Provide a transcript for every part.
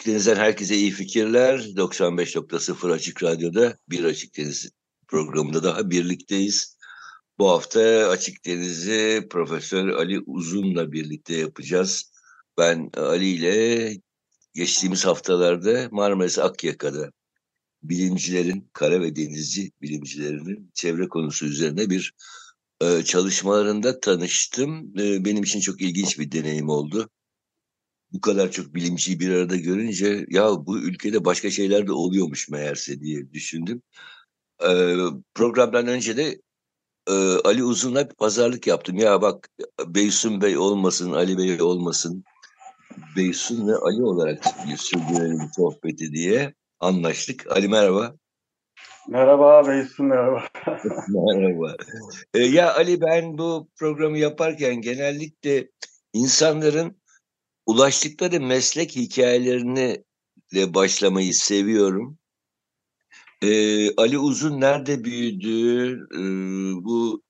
Açık Deniz'den herkese iyi fikirler. 95.0 Açık Radyo'da bir Açık Deniz programında daha birlikteyiz. Bu hafta Açık Deniz'i Profesör Ali Uzun'la birlikte yapacağız. Ben Ali ile geçtiğimiz haftalarda Marmaris Akyaka'da bilimcilerin, kara ve denizci bilimcilerinin çevre konusu üzerine bir e, çalışmalarında tanıştım. E, benim için çok ilginç bir deneyim oldu bu kadar çok bilimciyi bir arada görünce ya bu ülkede başka şeyler de oluyormuş meğerse diye düşündüm. Ee, programdan önce de e, Ali Uzun'la bir pazarlık yaptım. Ya bak Beysun Bey olmasın, Ali Bey olmasın. Beysun ve Ali olarak sürdürelim sohbeti diye anlaştık. Ali merhaba. Merhaba Beysun merhaba. merhaba. Ee, ya Ali ben bu programı yaparken genellikle insanların ulaştıkları meslek hikayelerini ile başlamayı seviyorum. Ee, Ali Uzun nerede büyüdü? Ee, bu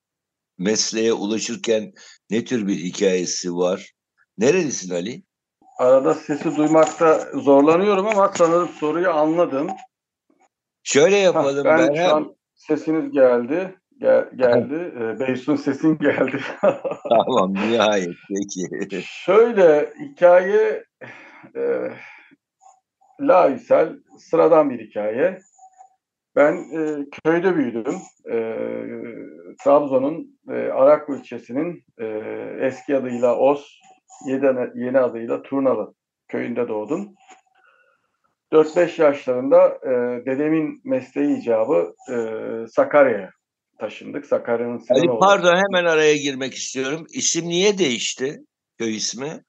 mesleğe ulaşırken ne tür bir hikayesi var? Nerelisin Ali? Arada sesi duymakta zorlanıyorum ama sanırım soruyu anladım. Şöyle yapalım. Ha, ben, ben şu an sesiniz geldi. Gel, geldi. e, Beysun sesin geldi. tamam nihayet peki. Şöyle hikaye e, laisel sıradan bir hikaye. Ben e, köyde büyüdüm. E, Trabzon'un e, Araklı ilçesinin e, eski adıyla Os, yeni, yeni adıyla Turnalı köyünde doğdum. 4-5 yaşlarında e, dedemin mesleği icabı e, Sakarya'ya taşındık. Sakarya'nın Sinan Ali pardon hemen araya girmek istiyorum. İsim niye değişti? Köy ismi?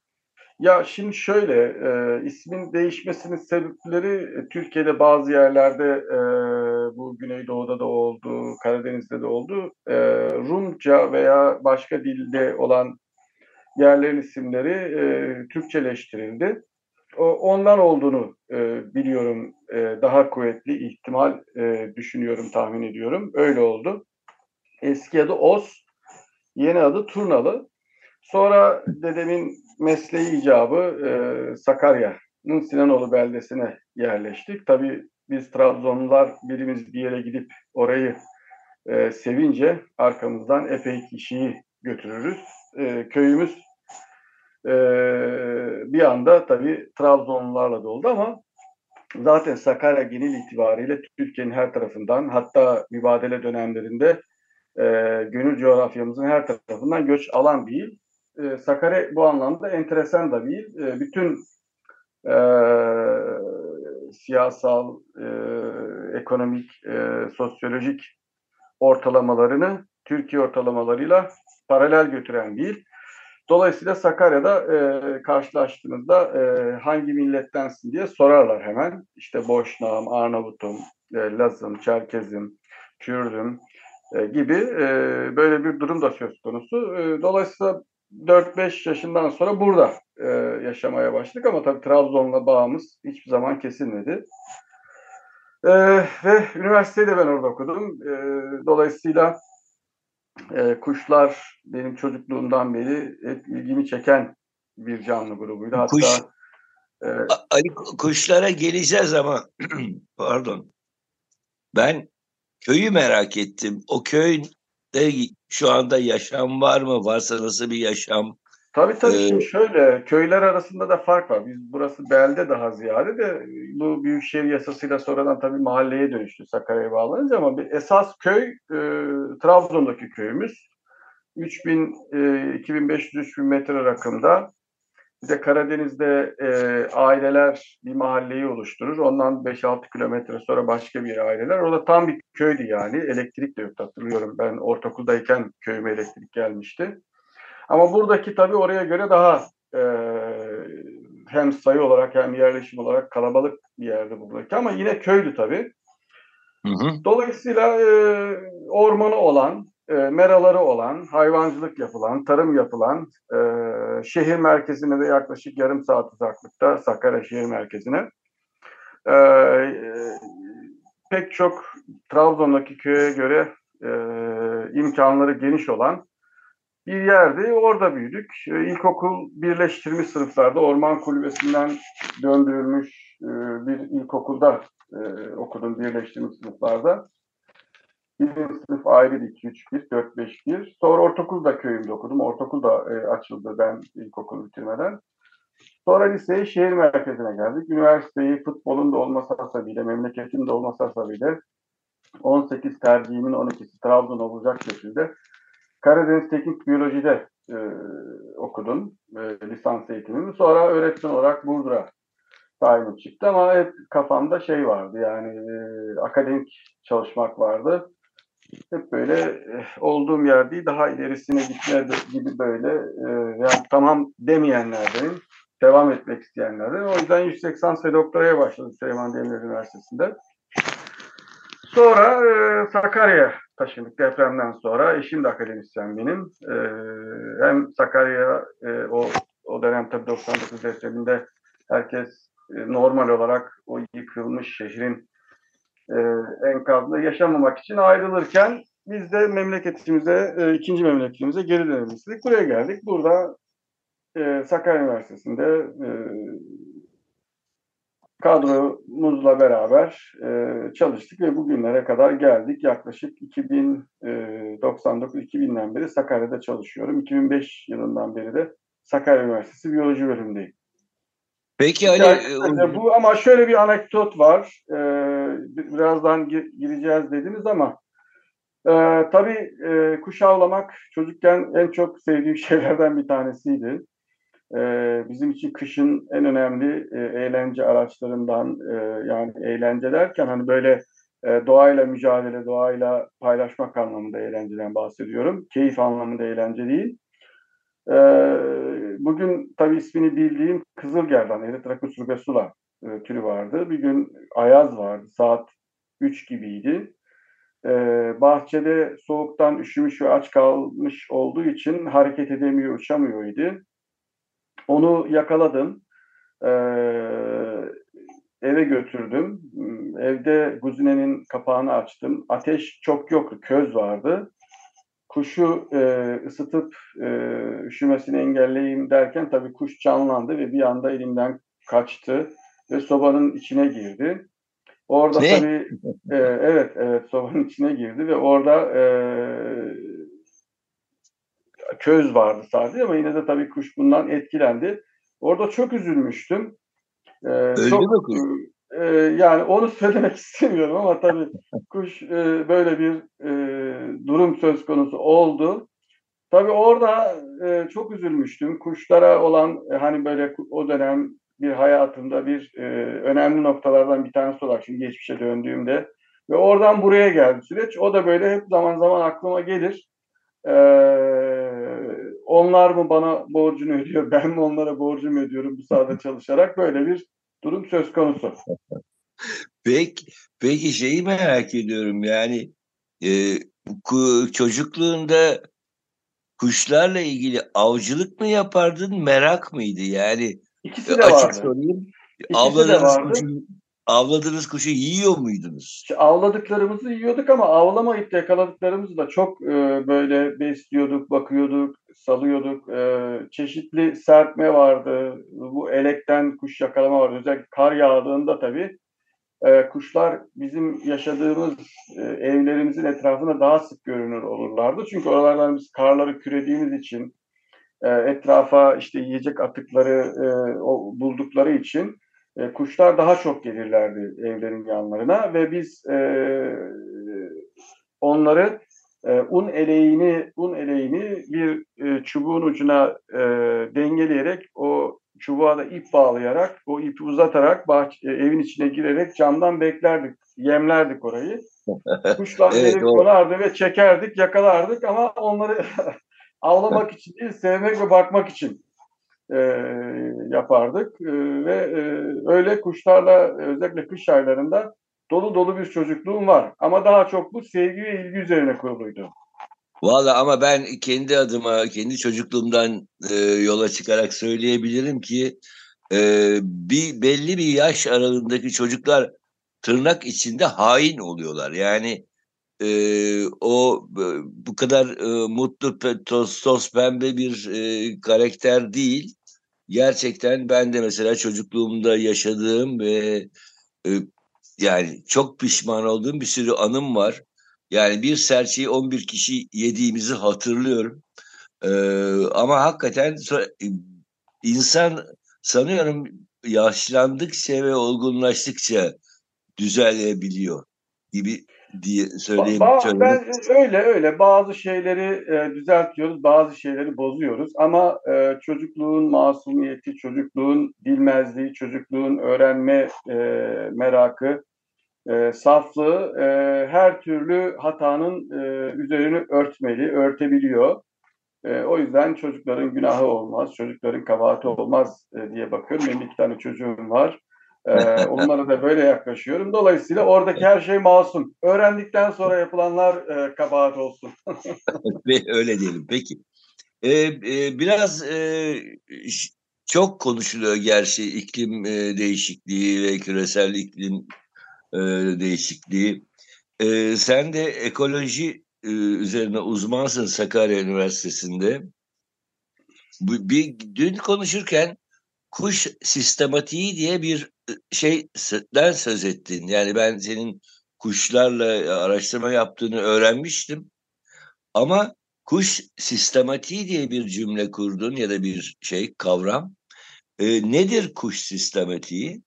Ya şimdi şöyle, e, ismin değişmesinin sebepleri e, Türkiye'de bazı yerlerde e, bu Güneydoğu'da da oldu, Karadeniz'de de oldu. E, Rumca veya başka dilde olan yerlerin isimleri e, Türkçeleştirildi. O, ondan olduğunu e, biliyorum. E, daha kuvvetli ihtimal e, düşünüyorum, tahmin ediyorum. Öyle oldu. Eski adı Os, yeni adı Turnalı. Sonra dedemin mesleği icabı e, Sakarya'nın Sinanoğlu beldesine yerleştik. Tabii biz Trabzonlular birimiz bir yere gidip orayı e, sevince arkamızdan epey kişiyi götürürüz. E, köyümüz e, bir anda tabii Trabzonlularla doldu ama zaten Sakarya genel itibariyle Türkiye'nin her tarafından hatta mübadele dönemlerinde e, gönül coğrafyamızın her tarafından göç alan bir il. E, Sakarya bu anlamda enteresan da bir il. E, bütün e, siyasal, e, ekonomik, e, sosyolojik ortalamalarını Türkiye ortalamalarıyla paralel götüren bir il. Dolayısıyla Sakarya'da e, karşılaştığınızda e, hangi millettensin diye sorarlar hemen. İşte Boşnağım, Arnavut'um, e, Laz'ım, Çerkez'im, Kürdüm, e, gibi e, böyle bir durum da söz konusu. E, dolayısıyla 4-5 yaşından sonra burada yaşamaya başladık ama tabii Trabzon'la bağımız hiçbir zaman kesilmedi. ve üniversiteyi de ben orada okudum. dolayısıyla kuşlar benim çocukluğumdan beri hep ilgimi çeken bir canlı grubuydu. Hatta Kuş, e, Ali kuşlara geleceğiz ama pardon. Ben köyü merak ettim. O köyde şu anda yaşam var mı? Varsa nasıl bir yaşam? Tabii tabii. Ee, Şimdi şöyle köyler arasında da fark var. Biz burası belde daha ziyade de bu büyükşehir yasasıyla sonradan tabii mahalleye dönüştü Sakarya'ya bağlanınca ama bir esas köy e, Trabzon'daki köyümüz. 3000 e, 2500-3000 metre rakımda de Karadeniz'de e, aileler bir mahalleyi oluşturur. Ondan 5-6 kilometre sonra başka bir aileler. Orada tam bir köydü yani. Elektrik de yoktu hatırlıyorum. Ben ortaokuldayken köyüme elektrik gelmişti. Ama buradaki tabii oraya göre daha e, hem sayı olarak hem yerleşim olarak kalabalık bir yerde buradaki ama yine köydü tabii. Hı hı. Dolayısıyla e, ormanı olan, e, meraları olan, hayvancılık yapılan, tarım yapılan, e, şehir merkezine de yaklaşık yarım saat uzaklıkta Sakarya şehir merkezine e, pek çok Trabzon'daki köye göre e, imkanları geniş olan bir yerdi. Orada büyüdük. E, ilkokul birleştirmiş sınıflarda orman kulübesinden döndürülmüş e, bir ilkokulda e, okudum birleştirmiş sınıflarda. Birinci sınıf ayrı 2, 3, 1, 4, 5, 1. Sonra ortaokulda köyümde okudum. Ortaokul da e, açıldı ben ilkokulu bitirmeden. Sonra liseyi şehir merkezine geldik. Üniversiteyi futbolun da olması hasebiyle, memleketin de olması hasebiyle 18 tercihimin 12'si Trabzon olacak şekilde Karadeniz Teknik Biyoloji'de e, okudum e, lisans eğitimimi. Sonra öğretmen olarak Burdur'a tayin çıktı ama hep kafamda şey vardı yani e, akademik çalışmak vardı. Hep böyle e, olduğum yer daha ilerisine gitme gibi böyle e, yani tamam demeyenlerdenim. Devam etmek isteyenlerden. O yüzden 180 ve doktoraya başladım Süleyman Demirel Üniversitesi'nde. Sonra e, Sakarya'ya taşındık depremden sonra. Eşim de akademisyen benim. E, hem Sakarya e, o, o dönem tabii 99 depreminde herkes e, normal olarak o yıkılmış şehrin e, enkazında yaşamamak için ayrılırken biz de memleketimize, e, ikinci memleketimize geri dönelim istedik. Buraya geldik. Burada e, Sakarya Üniversitesi'nde e, kadromuzla beraber e, çalıştık ve bugünlere kadar geldik. Yaklaşık 2099-2000'den beri Sakarya'da çalışıyorum. 2005 yılından beri de Sakarya Üniversitesi Biyoloji bölümündeyim. Peki Ali... Yani, bu ama şöyle bir anekdot var. Ee, birazdan gireceğiz dediniz ama e, tabii e, kuş avlamak çocukken en çok sevdiğim şeylerden bir tanesiydi e, bizim için kışın en önemli e, eğlence araçlarından e, yani eğlence derken hani böyle e, doğayla mücadele, doğayla paylaşmak anlamında eğlenceden bahsediyorum. Keyif anlamında eğlence değil. E, bugün tabii ismini bildiğim Kızılgerdan, Erythracus rubesula e, türü vardı. Bir gün ayaz vardı, saat 3 gibiydi. Ee, bahçede soğuktan üşümüş ve aç kalmış olduğu için hareket edemiyor, uçamıyordu. Onu yakaladım. Ee, eve götürdüm. Evde guzinenin kapağını açtım. Ateş çok yoktu, köz vardı. Kuşu e, ısıtıp e, üşümesini engelleyeyim derken tabii kuş canlandı ve bir anda elimden kaçtı ve sobanın içine girdi. Orada ne? tabii e, evet evet sobanın içine girdi ve orada e, köz vardı sadece ama yine de tabii kuş bundan etkilendi. Orada çok üzülmüştüm. Ee, Öldü çok, kuş? E, yani onu söylemek istemiyorum ama tabii kuş e, böyle bir e, durum söz konusu oldu. Tabii orada e, çok üzülmüştüm. Kuşlara olan hani böyle o dönem bir hayatımda bir önemli noktalardan bir tanesi olarak şimdi geçmişe döndüğümde ve oradan buraya geldi süreç. O da böyle hep zaman zaman aklıma gelir. Ee, onlar mı bana borcunu ödüyor, ben mi onlara borcumu ödüyorum bu sahada çalışarak böyle bir durum söz konusu. Peki, peki şeyi merak ediyorum yani e, çocukluğunda kuşlarla ilgili avcılık mı yapardın, merak mıydı? Yani İkisi de açık vardı. sorayım. İkisi avladığınız kuşu, avladığınız kuşu yiyor muydunuz? İşte avladıklarımızı yiyorduk ama avlamayıp da yakaladıklarımızı da çok e, böyle besliyorduk, bakıyorduk, salıyorduk. E, çeşitli serpme vardı. Bu elekten kuş yakalama vardı. Özellikle kar yağdığında tabii e, kuşlar bizim yaşadığımız e, evlerimizin etrafında daha sık görünür olurlardı. Çünkü oralardan biz karları kürediğimiz için e, etrafa işte yiyecek atıkları e, o, buldukları için e, kuşlar daha çok gelirlerdi evlerin yanlarına ve biz e, onları e, un eleğini un eleğini bir e, çubuğun ucuna e, dengeleyerek o çubuğa da ip bağlayarak o ipi uzatarak bahçe, e, evin içine girerek camdan beklerdik yemlerdik orayı. Kuşlar evet, gelip konardı ve çekerdik yakalardık ama onları avlamak için değil sevmek ve bakmak için e, yapardık e, ve e, öyle kuşlarla özellikle kış aylarında dolu dolu bir çocukluğum var. Ama daha çok bu sevgi ve ilgi üzerine kuruluydu. Valla ama ben kendi adıma, kendi çocukluğumdan e, yola çıkarak söyleyebilirim ki e, bir belli bir yaş aralığındaki çocuklar tırnak içinde hain oluyorlar. Yani e, o bu kadar e, mutlu, toz, toz pembe bir e, karakter değil. Gerçekten ben de mesela çocukluğumda yaşadığım ve e, yani çok pişman olduğum bir sürü anım var. Yani bir serçeyi 11 kişi yediğimizi hatırlıyorum. Ee, ama hakikaten insan sanıyorum yaşlandıkça ve olgunlaştıkça düzelebiliyor gibi diye söyleyeyim. Ba ben öyle öyle bazı şeyleri e, düzeltiyoruz, bazı şeyleri bozuyoruz ama e, çocukluğun masumiyeti, çocukluğun bilmezliği, çocukluğun öğrenme e, merakı, e, saflığı e, her türlü hatanın e, üzerini örtmeli, örtebiliyor. E, o yüzden çocukların günahı olmaz, çocukların kabahati olmaz e, diye bakıyorum. Benim iki tane çocuğum var. E, onlara da böyle yaklaşıyorum. Dolayısıyla oradaki her şey masum. Öğrendikten sonra yapılanlar e, kabahat olsun. Öyle diyelim. Peki. E, e, biraz e, çok konuşuluyor gerçi iklim e, değişikliği ve küresel iklim e, değişikliği. E, sen de ekoloji e, üzerine uzmansın Sakarya Üniversitesi'nde. Bu, bir, dün konuşurken kuş sistematiği diye bir e, şeyden söz ettin. Yani ben senin kuşlarla araştırma yaptığını öğrenmiştim. Ama kuş sistematiği diye bir cümle kurdun ya da bir şey kavram. E, nedir kuş sistematiği?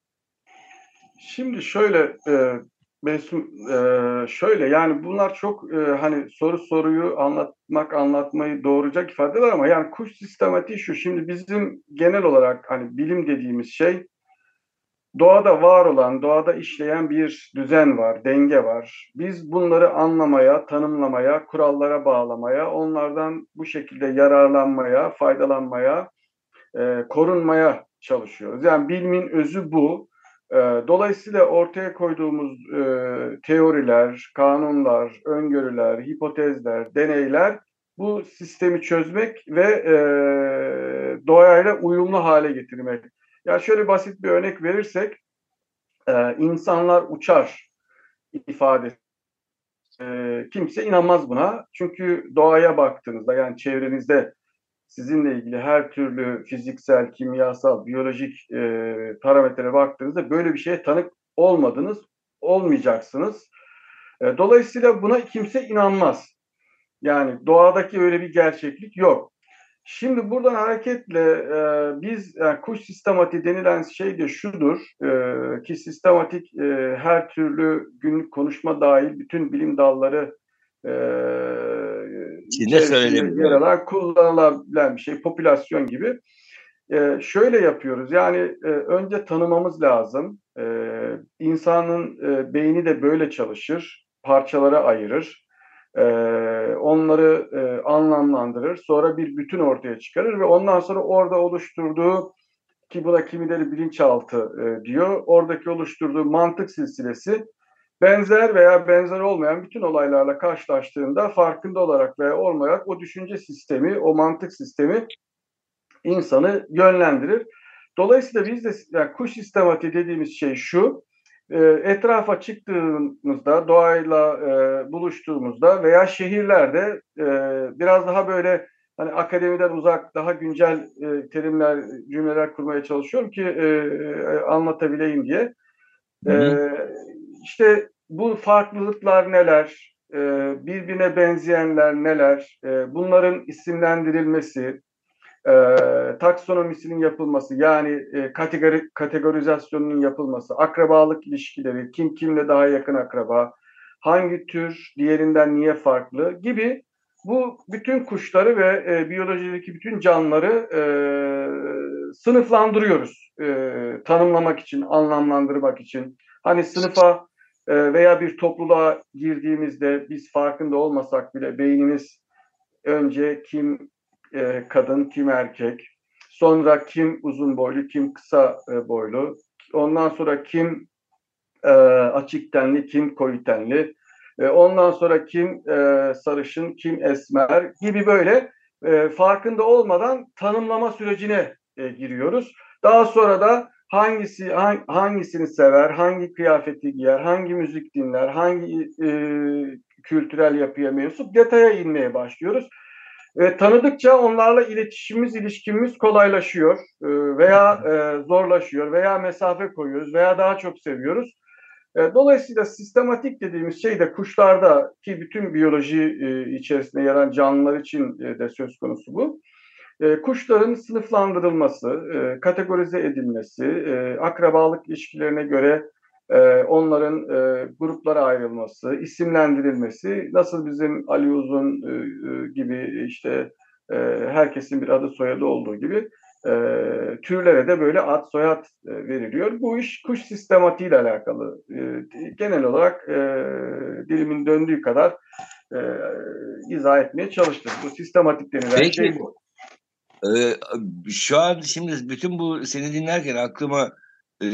Şimdi şöyle e, Mesum, e, şöyle yani bunlar çok e, hani soru soruyu anlatmak anlatmayı doğuracak ifadeler ama yani kuş sistematiği şu şimdi bizim genel olarak hani bilim dediğimiz şey doğada var olan, doğada işleyen bir düzen var, denge var. Biz bunları anlamaya, tanımlamaya, kurallara bağlamaya, onlardan bu şekilde yararlanmaya, faydalanmaya, e, korunmaya çalışıyoruz. Yani bilimin özü bu. Ee, dolayısıyla ortaya koyduğumuz e, teoriler, kanunlar, öngörüler, hipotezler, deneyler bu sistemi çözmek ve e, doğayla uyumlu hale getirmek. Yani şöyle basit bir örnek verirsek, e, insanlar uçar ifadesi. E, kimse inanmaz buna. Çünkü doğaya baktığınızda yani çevrenizde sizinle ilgili her türlü fiziksel, kimyasal, biyolojik e, parametrelere baktığınızda böyle bir şeye tanık olmadınız, olmayacaksınız. E, dolayısıyla buna kimse inanmaz. Yani doğadaki öyle bir gerçeklik yok. Şimdi buradan hareketle e, biz yani kuş sistematiği denilen şey de şudur e, ki sistematik e, her türlü günlük konuşma dahil bütün bilim dalları e, İçinde söylenebilir. Yer alan kullanılabilen bir şey, popülasyon gibi. E, şöyle yapıyoruz, yani e, önce tanımamız lazım. E, insanın e, beyni de böyle çalışır, parçalara ayırır. E, onları e, anlamlandırır, sonra bir bütün ortaya çıkarır ve ondan sonra orada oluşturduğu ki buna kimileri bilinçaltı e, diyor. Oradaki oluşturduğu mantık silsilesi benzer veya benzer olmayan bütün olaylarla karşılaştığında farkında olarak veya olmayarak o düşünce sistemi, o mantık sistemi insanı yönlendirir. Dolayısıyla biz de yani kuş sistematiği dediğimiz şey şu, e, etrafa çıktığımızda, doğayla e, buluştuğumuzda veya şehirlerde e, biraz daha böyle hani akademiden uzak, daha güncel e, terimler, cümleler kurmaya çalışıyorum ki e, anlatabileyim diye. Hı hı. E, işte bu farklılıklar neler, e, birbirine benzeyenler neler, e, bunların isimlendirilmesi, e, taksonomisinin yapılması, yani kategori, kategorizasyonunun yapılması, akrabalık ilişkileri, kim kimle daha yakın akraba, hangi tür diğerinden niye farklı gibi bu bütün kuşları ve e, biyolojideki bütün canlıları e, sınıflandırıyoruz. E, tanımlamak için, anlamlandırmak için. Hani sınıfa ee, veya bir topluluğa girdiğimizde biz farkında olmasak bile beynimiz önce kim e, kadın, kim erkek, Sonra kim uzun boylu, kim kısa e, boylu. Ondan sonra kim e, açık tenli, kim koyu tenli. Ondan sonra kim sarışın, kim esmer gibi böyle farkında olmadan tanımlama sürecine giriyoruz. Daha sonra da hangisi hang, hangisini sever, hangi kıyafeti giyer, hangi müzik dinler, hangi e, kültürel yapıya mensup detaya inmeye başlıyoruz. Ve tanıdıkça onlarla iletişimimiz, ilişkimiz kolaylaşıyor e, veya e, zorlaşıyor veya mesafe koyuyoruz veya daha çok seviyoruz. E, dolayısıyla sistematik dediğimiz şey de kuşlarda ki bütün biyoloji e, içerisinde yer alan canlılar için e, de söz konusu bu. Kuşların sınıflandırılması, kategorize edilmesi, akrabalık ilişkilerine göre onların gruplara ayrılması, isimlendirilmesi, nasıl bizim Ali Uzun gibi işte herkesin bir adı soyadı olduğu gibi e, türlere de böyle ad soyad e, veriliyor. Bu iş kuş sistematiğiyle alakalı. E, genel olarak e, dilimin döndüğü kadar e, izah etmeye çalıştım. Bu sistematik denilen Peki. şey bu. Ee, şu an şimdi bütün bu seni dinlerken aklıma e,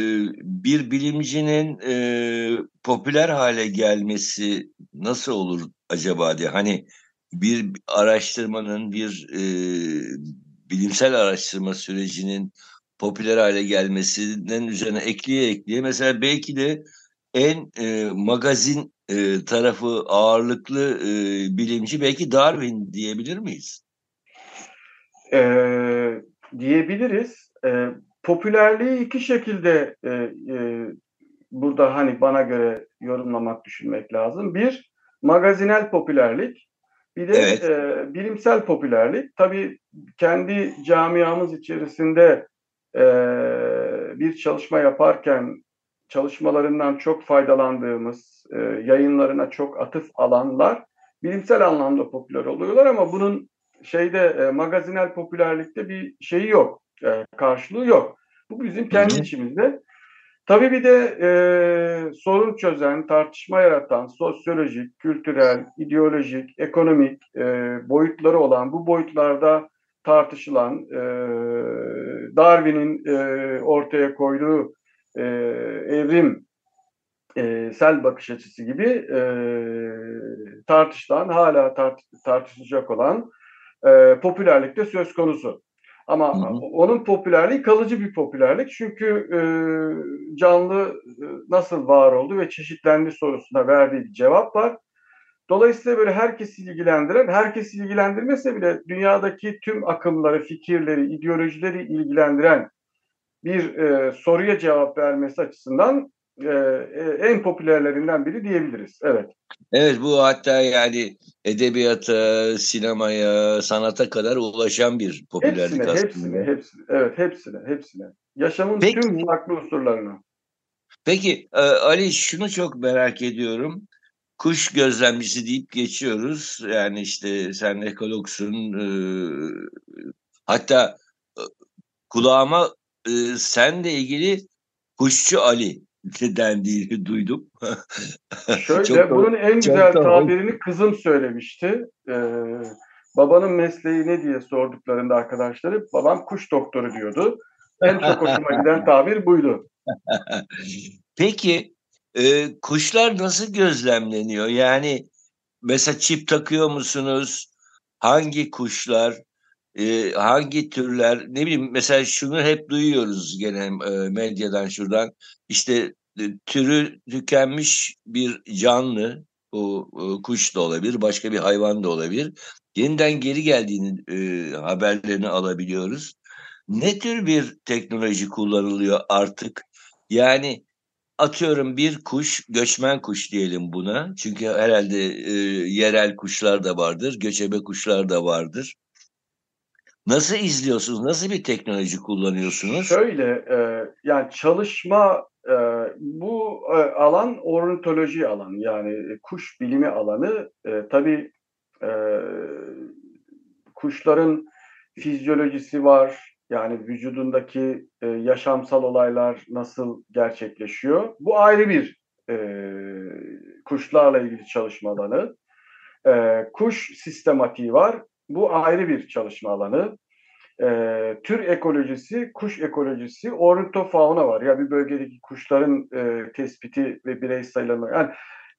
bir bilimcinin e, popüler hale gelmesi nasıl olur acaba diye. Hani bir araştırmanın bir e, bilimsel araştırma sürecinin popüler hale gelmesinden üzerine ekleye ekleye mesela belki de en e, magazin e, tarafı ağırlıklı e, bilimci belki Darwin diyebilir miyiz? E, diyebiliriz. E, popülerliği iki şekilde e, e, burada hani bana göre yorumlamak, düşünmek lazım. Bir, magazinel popülerlik. Bir de evet. e, bilimsel popülerlik. Tabii kendi camiamız içerisinde e, bir çalışma yaparken çalışmalarından çok faydalandığımız, e, yayınlarına çok atıf alanlar bilimsel anlamda popüler oluyorlar ama bunun şeyde e, magazinel popülerlikte bir şeyi yok, e, karşılığı yok. Bu bizim kendi içimizde. Tabii bir de e, sorun çözen, tartışma yaratan, sosyolojik, kültürel, ideolojik, ekonomik e, boyutları olan bu boyutlarda tartışılan e, Darwin'in e, ortaya koyduğu e, evrim e, sel bakış açısı gibi e, tartışılan, hala tart tartışılacak olan e, popülerlikte söz konusu. Ama hı hı. onun popülerliği kalıcı bir popülerlik. Çünkü e, canlı e, nasıl var oldu ve çeşitlendi sorusuna verdiği bir cevap var. Dolayısıyla böyle herkesi ilgilendiren, herkesi ilgilendirmese bile dünyadaki tüm akımları, fikirleri, ideolojileri ilgilendiren bir e, soruya cevap vermesi açısından e, e, en popülerlerinden biri diyebiliriz. Evet. Evet bu hatta yani edebiyata, sinemaya, sanata kadar ulaşan bir popülerlik hepsine, aslında. Hepsine, hepsine. Evet hepsine, hepsine. Yaşamın Peki, tüm farklı unsurlarına. Peki e, Ali şunu çok merak ediyorum. Kuş gözlemcisi deyip geçiyoruz. Yani işte sen ekologsun. E, hatta kulağıma senle ilgili Kuşçu Ali dendiğini duydum. Şöyle çok bunun en güzel tabirini kızım söylemişti. Ee, babanın mesleği ne diye sorduklarında arkadaşları babam kuş doktoru diyordu. En çok hoşuma giden tabir buydu. Peki e, kuşlar nasıl gözlemleniyor? Yani mesela çip takıyor musunuz? Hangi kuşlar? E, hangi türler ne bileyim mesela şunu hep duyuyoruz gene e, medyadan şuradan işte e, türü tükenmiş bir canlı bu e, kuş da olabilir başka bir hayvan da olabilir yeniden geri geldiğini e, haberlerini alabiliyoruz. Ne tür bir teknoloji kullanılıyor artık? Yani atıyorum bir kuş, göçmen kuş diyelim buna. Çünkü herhalde e, yerel kuşlar da vardır, göçebe kuşlar da vardır. Nasıl izliyorsunuz? Nasıl bir teknoloji kullanıyorsunuz? Şöyle, e, yani çalışma e, bu e, alan ornitoloji alanı yani kuş bilimi alanı. E, tabii e, kuşların fizyolojisi var. Yani vücudundaki e, yaşamsal olaylar nasıl gerçekleşiyor? Bu ayrı bir e, kuşlarla ilgili çalışma alanı. E, kuş sistematiği var. Bu ayrı bir çalışma alanı. e, tür ekolojisi, kuş ekolojisi, ornitofauna var. Ya bir bölgedeki kuşların e, tespiti ve birey sayılarına. Yani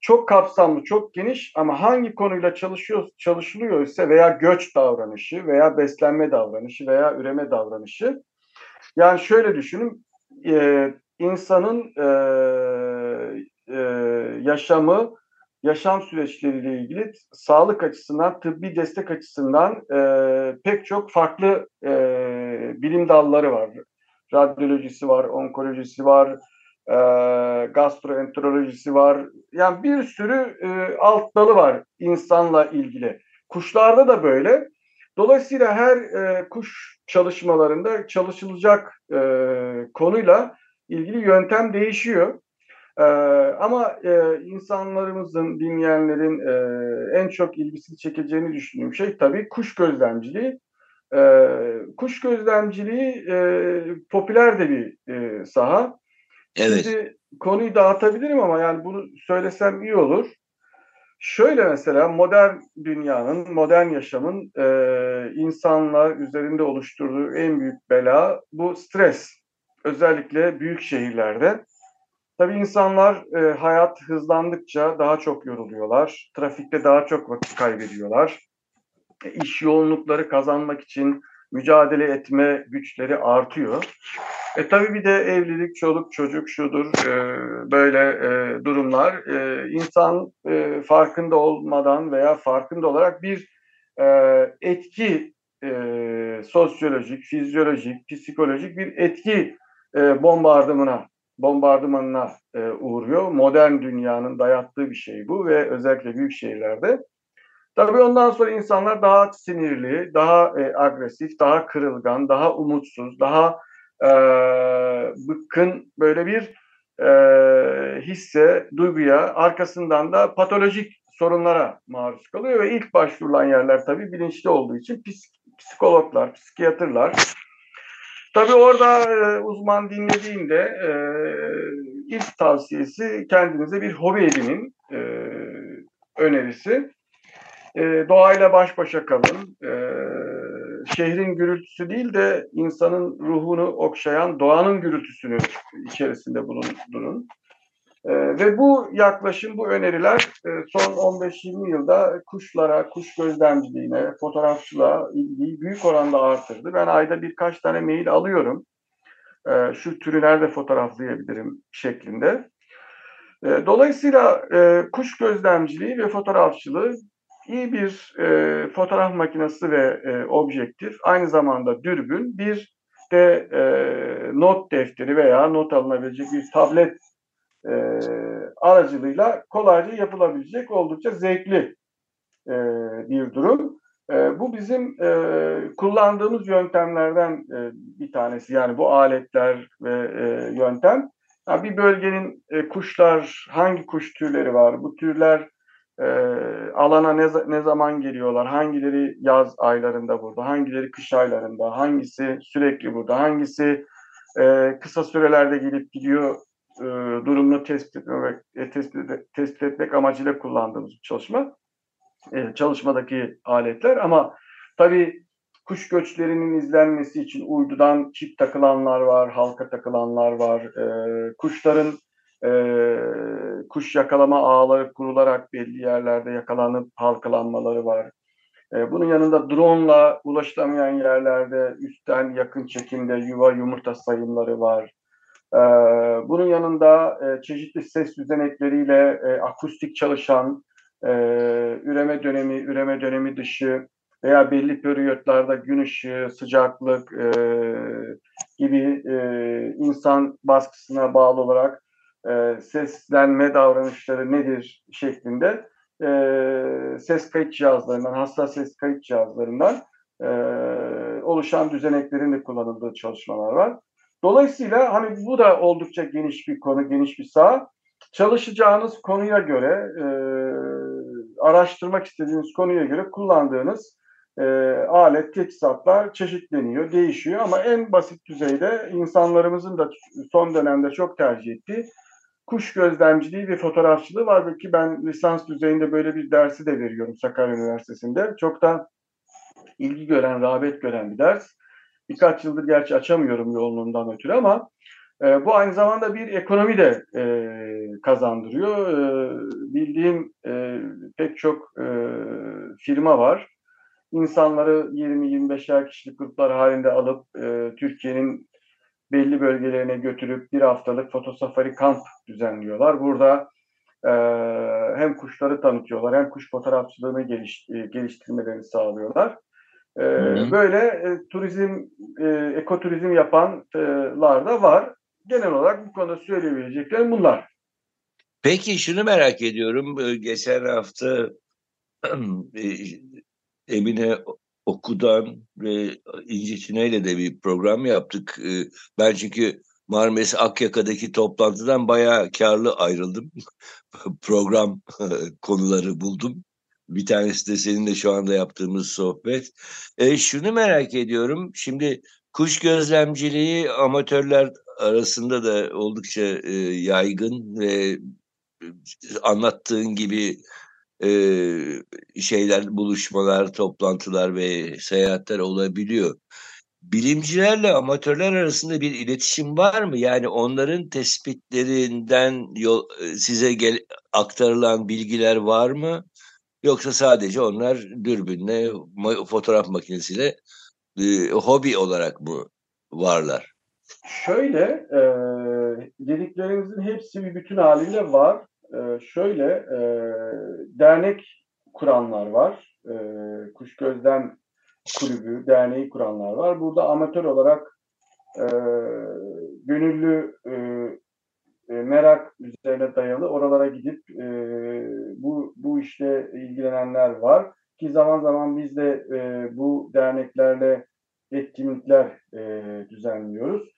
çok kapsamlı, çok geniş ama hangi konuyla çalışıyor, çalışılıyor ise veya göç davranışı veya beslenme davranışı veya üreme davranışı. Yani şöyle düşünün, e, insanın e, e, yaşamı, yaşam süreçleriyle ilgili sağlık açısından, tıbbi destek açısından e, pek çok farklı e, bilim dalları var. Radyolojisi var, onkolojisi var, e, gastroenterolojisi var. Yani bir sürü e, alt dalı var insanla ilgili. Kuşlarda da böyle. Dolayısıyla her e, kuş çalışmalarında çalışılacak e, konuyla ilgili yöntem değişiyor. Ee, ama e, insanlarımızın, dinleyenlerin e, en çok ilgisini çekeceğini düşündüğüm şey tabii kuş gözlemciliği. E, kuş gözlemciliği e, popüler de bir e, saha. Evet. Şimdi konuyu dağıtabilirim ama yani bunu söylesem iyi olur. Şöyle mesela modern dünyanın, modern yaşamın e, insanlar üzerinde oluşturduğu en büyük bela bu stres. Özellikle büyük şehirlerde. Tabii insanlar e, hayat hızlandıkça daha çok yoruluyorlar. Trafikte daha çok vakit kaybediyorlar. E, iş yoğunlukları kazanmak için mücadele etme güçleri artıyor. E tabii bir de evlilik, çoluk, çocuk şudur e, böyle e, durumlar. E, insan e, farkında olmadan veya farkında olarak bir e, etki e, sosyolojik, fizyolojik, psikolojik bir etki e, bombardımına bombardımanına e, uğruyor. Modern dünyanın dayattığı bir şey bu ve özellikle büyük şehirlerde. Tabii ondan sonra insanlar daha sinirli, daha e, agresif, daha kırılgan, daha umutsuz, daha e, bıkkın böyle bir e, hisse, duyguya, arkasından da patolojik sorunlara maruz kalıyor ve ilk başvurulan yerler tabii bilinçli olduğu için psikologlar, psikiyatrlar, Tabii orada e, uzman dinlediğinde e, ilk tavsiyesi kendinize bir hobi edinin e, önerisi. E, doğayla baş başa kalın. E, şehrin gürültüsü değil de insanın ruhunu okşayan doğanın gürültüsünü içerisinde bulundurun. E, ve bu yaklaşım, bu öneriler e, son 15-20 yılda kuşlara, kuş gözlemciliğine, fotoğrafçılığa ilgiyi büyük oranda artırdı. Ben ayda birkaç tane mail alıyorum. E, şu türü nerede fotoğraflayabilirim şeklinde. E, dolayısıyla e, kuş gözlemciliği ve fotoğrafçılığı iyi bir e, fotoğraf makinesi ve e, objektif, aynı zamanda dürbün, bir de e, not defteri veya not alınabilecek bir tablet e, aracılığıyla kolayca yapılabilecek oldukça zevkli e, bir durum. E, bu bizim e, kullandığımız yöntemlerden e, bir tanesi. Yani bu aletler ve e, yöntem. Yani bir bölgenin e, kuşlar, hangi kuş türleri var? Bu türler e, alana ne, ne zaman geliyorlar? Hangileri yaz aylarında burada? Hangileri kış aylarında? Hangisi sürekli burada? Hangisi e, kısa sürelerde gelip gidiyor e, durumunu tespit etmek, e, tespit, tespit etmek amacıyla kullandığımız bir çalışma. E, çalışmadaki aletler ama tabii kuş göçlerinin izlenmesi için uydudan çip takılanlar var, halka takılanlar var. E, kuşların e, kuş yakalama ağları kurularak belli yerlerde yakalanıp halkalanmaları var. E, bunun yanında drone ulaşılamayan yerlerde üstten yakın çekimde yuva yumurta sayımları var. Ee, bunun yanında e, çeşitli ses düzenekleriyle e, akustik çalışan e, üreme dönemi, üreme dönemi dışı veya belli periyotlarda gün ışığı, sıcaklık gibi insan baskısına bağlı olarak seslenme davranışları nedir şeklinde ses kayıt cihazlarından, hassas ses kayıt cihazlarından oluşan düzeneklerin de kullanıldığı çalışmalar var. Dolayısıyla hani bu da oldukça geniş bir konu, geniş bir saha. Çalışacağınız konuya göre, e, araştırmak istediğiniz konuya göre kullandığınız e, alet, teçhizatlar çeşitleniyor, değişiyor. Ama en basit düzeyde insanlarımızın da son dönemde çok tercih ettiği kuş gözlemciliği ve fotoğrafçılığı var. Belki ben lisans düzeyinde böyle bir dersi de veriyorum Sakarya Üniversitesi'nde. Çok da ilgi gören, rağbet gören bir ders. Birkaç yıldır gerçi açamıyorum yoğunluğundan ötürü ama e, bu aynı zamanda bir ekonomi de e, kazandırıyor. E, bildiğim e, pek çok e, firma var. İnsanları 20-25'er kişilik gruplar halinde alıp e, Türkiye'nin belli bölgelerine götürüp bir haftalık fotosafari kamp düzenliyorlar. Burada e, hem kuşları tanıtıyorlar hem kuş fotoğrafçılığını geliş, e, geliştirmelerini sağlıyorlar. E, böyle e, turizm, e, ekoturizm yapanlar da var. Genel olarak bu konuda söyleyebileceklerim bunlar. Peki şunu merak ediyorum. Geçen hafta e, Emine Okudan ve İnci Çine'yle de bir program yaptık. E, ben çünkü Marmaris Akyaka'daki toplantıdan bayağı karlı ayrıldım. program konuları buldum. Bir tanesi de seninle şu anda yaptığımız sohbet. E, şunu merak ediyorum. Şimdi kuş gözlemciliği amatörler arasında da oldukça e, yaygın ve e, anlattığın gibi e, şeyler, buluşmalar, toplantılar ve seyahatler olabiliyor. Bilimcilerle amatörler arasında bir iletişim var mı? Yani onların tespitlerinden yol, e, size gel, aktarılan bilgiler var mı? Yoksa sadece onlar dürbünle, fotoğraf makinesiyle e, hobi olarak mı varlar? Şöyle, e, dediklerinizin hepsi bir bütün haliyle var. E, şöyle, e, dernek kuranlar var. E, Kuş Gözlem Kulübü, derneği kuranlar var. Burada amatör olarak e, gönüllü e, e, merak üzerine dayalı oralara gidip e, bu bu işle ilgilenenler var ki zaman zaman biz de e, bu derneklerle etkinlikler e, düzenliyoruz.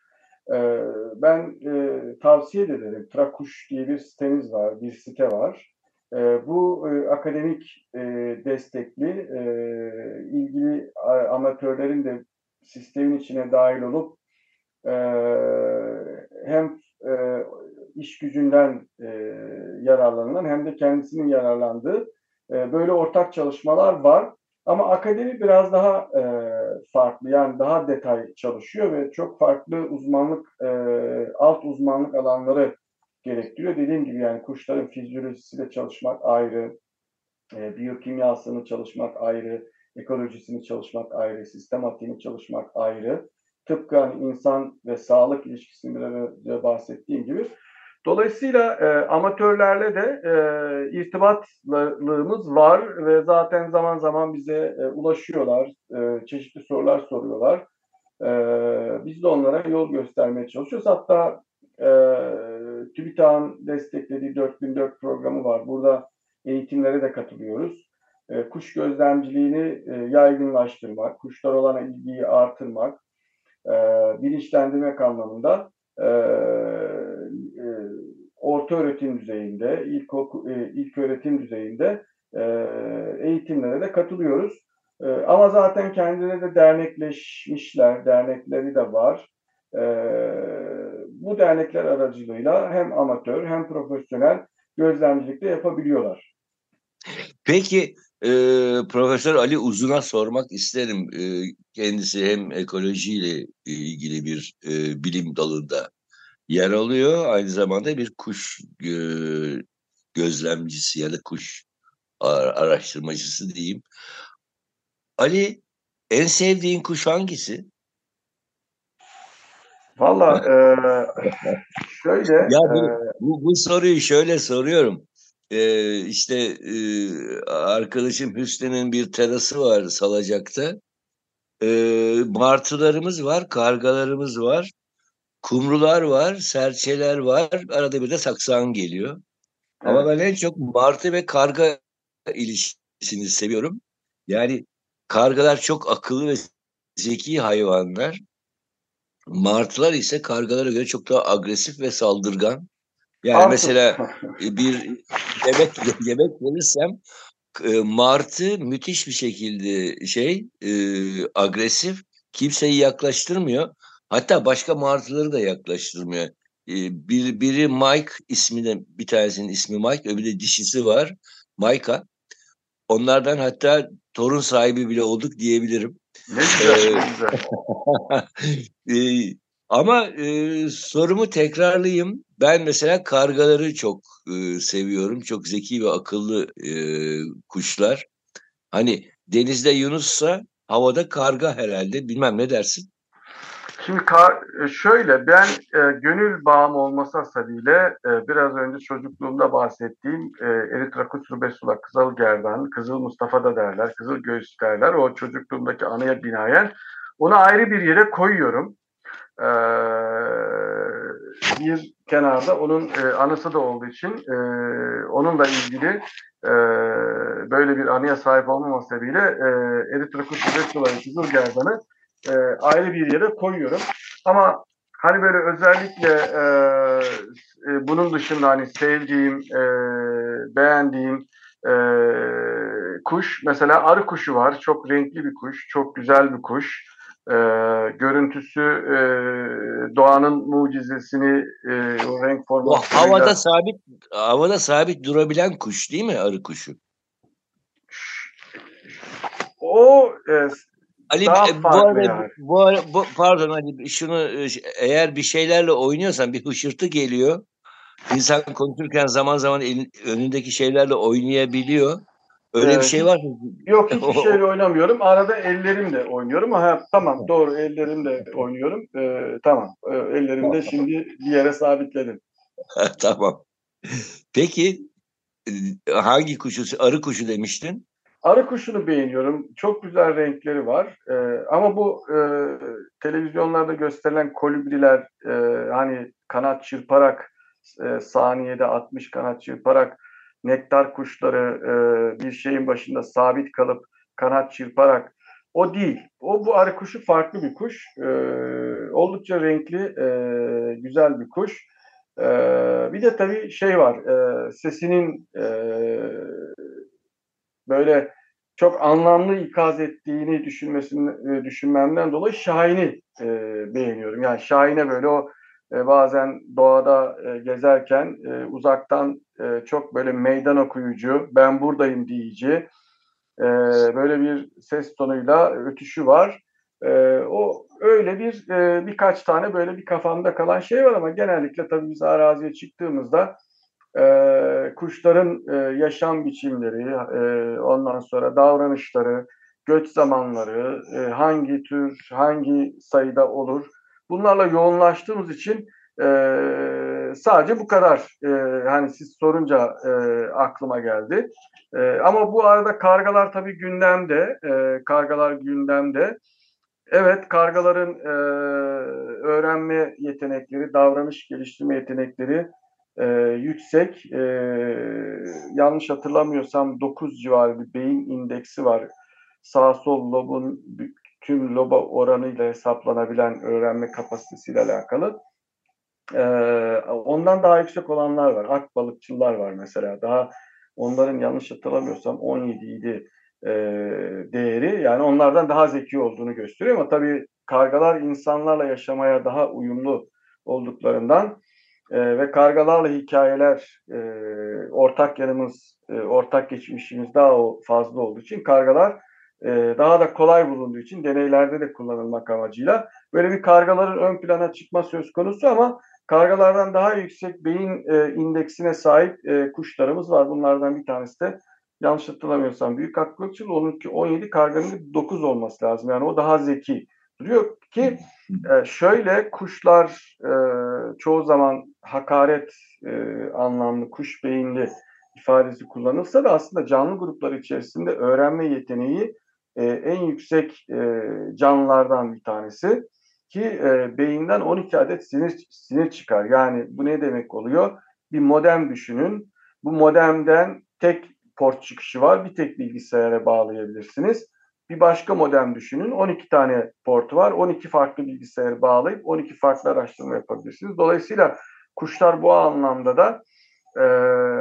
E, ben e, tavsiye ederim. Trakuş diye bir sitemiz var, bir site var. E, bu e, akademik e, destekli e, ilgili amatörlerin de sistemin içine dahil olup e, hem e, iş gücünden e, yararlanılan hem de kendisinin yararlandığı e, böyle ortak çalışmalar var. Ama akademi biraz daha e, farklı yani daha detay çalışıyor ve çok farklı uzmanlık e, alt uzmanlık alanları gerektiriyor. Dediğim gibi yani kuşların fizyolojisiyle çalışmak ayrı, e, biyokimyasını çalışmak ayrı, ekolojisini çalışmak ayrı, sistematiğini çalışmak ayrı. Tıpkı hani insan ve sağlık ilişkisini bir önce bahsettiğim gibi. Dolayısıyla e, amatörlerle de e, irtibatlığımız var ve zaten zaman zaman bize e, ulaşıyorlar, e, çeşitli sorular soruyorlar. E, biz de onlara yol göstermeye çalışıyoruz. Hatta e, TÜBİTAK'ın desteklediği 4004 programı var. Burada eğitimlere de katılıyoruz. E, kuş gözlemciliğini e, yaygınlaştırmak, kuşlar olan ilgiyi artırmak, e, bilinçlendirmek anlamında e, e, orta öğretim düzeyinde, ilk, e, ilk öğretim düzeyinde e, eğitimlere de katılıyoruz. Ama zaten kendileri de dernekleşmişler, dernekleri de var. Bu dernekler aracılığıyla hem amatör hem profesyonel gözlemcilik de yapabiliyorlar. Peki e, Profesör Ali Uzun'a sormak isterim. E, kendisi hem ekolojiyle ilgili bir e, bilim dalında yer alıyor. Aynı zamanda bir kuş e, gözlemcisi ya da kuş araştırmacısı diyeyim. Ali en sevdiğin kuş hangisi? Valla e, şöyle. Ya bu, e, bu, bu soruyu şöyle soruyorum. Ee, işte e, arkadaşım Hüsnü'nün bir terası var Salacak'ta. Ee, martılarımız var, kargalarımız var, kumrular var, serçeler var. Arada bir de saksan geliyor. Evet. Ama ben en çok martı ve karga ilişkisini seviyorum. Yani kargalar çok akıllı ve zeki hayvanlar. Martılar ise kargalara göre çok daha agresif ve saldırgan. Yani Artık. mesela e, bir yemek yemek verirsem e, martı müthiş bir şekilde şey e, agresif kimseyi yaklaştırmıyor. Hatta başka martıları da yaklaştırmıyor. E, bir, biri Mike isminde bir tanesinin ismi Mike öbürü de dişisi var. Mayka. Onlardan hatta torun sahibi bile olduk diyebilirim. Ne güzel, güzel. Ee, ama e, sorumu tekrarlayayım. Ben mesela kargaları çok e, seviyorum. Çok zeki ve akıllı e, kuşlar. Hani denizde Yunus'sa havada karga herhalde. Bilmem ne dersin? Şimdi e, şöyle ben e, gönül bağım olması hasebiyle e, biraz önce çocukluğumda bahsettiğim e, Eritrakus rubesula, Kızıl Gerdan, Kızıl Mustafa da derler, Kızıl Göğüs derler. O çocukluğumdaki anıya binaen onu ayrı bir yere koyuyorum. E, bir kenarda onun e, anısı da olduğu için e, onunla ilgili e, böyle bir anıya sahip olmam sebebiyle e, Eritrakus rubesula, Kızıl Gerdan'ı e, ayrı bir yere koyuyorum. Ama hani böyle özellikle e, e, bunun dışında hani sevdiğim, e, beğendiğim e, kuş mesela arı kuşu var. Çok renkli bir kuş, çok güzel bir kuş. E, görüntüsü e, doğanın mucizesini e, o renk formasyonuyla... O havada sabit havada sabit durabilen kuş değil mi arı kuşu? O e, Ali Daha e, bu arada yani. bu, bu pardon Ali şunu e, eğer bir şeylerle oynuyorsan bir hışırtı geliyor. İnsan konuşurken zaman zaman elin, önündeki şeylerle oynayabiliyor. Öyle evet. bir şey var mı? Yok hiçbir şeyle oynamıyorum. Arada ellerimle oynuyorum. Ha, tamam doğru ellerimle oynuyorum. Ee, tamam ee, ellerimde şimdi bir yere sabitledim. tamam. Peki e, hangi kuşu? Arı kuşu demiştin. Arı kuşunu beğeniyorum. Çok güzel renkleri var. E, ama bu e, televizyonlarda gösterilen kolibriler e, hani kanat çırparak e, saniyede 60 kanat çırparak nektar kuşları e, bir şeyin başında sabit kalıp kanat çırparak o değil. O bu arı kuşu farklı bir kuş. E, oldukça renkli, e, güzel bir kuş. E, bir de tabii şey var. E, sesinin e, böyle çok anlamlı ikaz ettiğini düşünmesini e, düşünmemden dolayı Şahin'i e, beğeniyorum. Yani Şahin'e böyle o e, bazen doğada e, gezerken e, uzaktan e, çok böyle meydan okuyucu, ben buradayım diyici e, böyle bir ses tonuyla ötüşü var. E, o öyle bir e, birkaç tane böyle bir kafamda kalan şey var ama genellikle tabii biz araziye çıktığımızda e, kuşların e, yaşam biçimleri, e, ondan sonra davranışları, göç zamanları, e, hangi tür, hangi sayıda olur. Bunlarla yoğunlaştığımız için e, sadece bu kadar. E, hani siz sorunca e, aklıma geldi. E, ama bu arada kargalar tabii gündemde. E, kargalar gündemde. Evet, kargaların e, öğrenme yetenekleri, davranış geliştirme yetenekleri e, yüksek. E, yanlış hatırlamıyorsam 9 civarı bir beyin indeksi var. Sağ sol lobun tüm loba oranıyla hesaplanabilen öğrenme kapasitesiyle alakalı. E, ondan daha yüksek olanlar var. Ak balıkçılar var mesela. Daha onların yanlış hatırlamıyorsam 17 idi e, değeri. Yani onlardan daha zeki olduğunu gösteriyor ama tabii kargalar insanlarla yaşamaya daha uyumlu olduklarından e, ve kargalarla hikayeler e, ortak yanımız, e, ortak geçmişimiz daha fazla olduğu için kargalar e, daha da kolay bulunduğu için deneylerde de kullanılmak amacıyla böyle bir kargaların ön plana çıkma söz konusu ama kargalardan daha yüksek beyin e, indeksine sahip e, kuşlarımız var. Bunlardan bir tanesi de yanlış hatırlamıyorsam büyük akbalıkçıl onunki 17 karganın 9 olması lazım. Yani o daha zeki duruyor ki e, şöyle kuşlar e, çoğu zaman hakaret e, anlamlı kuş beyinli ifadesi kullanılsa da aslında canlı gruplar içerisinde öğrenme yeteneği en yüksek canlılardan bir tanesi ki beyinden 12 adet sinir sinir çıkar. Yani bu ne demek oluyor? Bir modem düşünün. Bu modemden tek port çıkışı var. Bir tek bilgisayara bağlayabilirsiniz. Bir başka modem düşünün. 12 tane portu var. 12 farklı bilgisayarı bağlayıp 12 farklı araştırma yapabilirsiniz. Dolayısıyla kuşlar bu anlamda da e,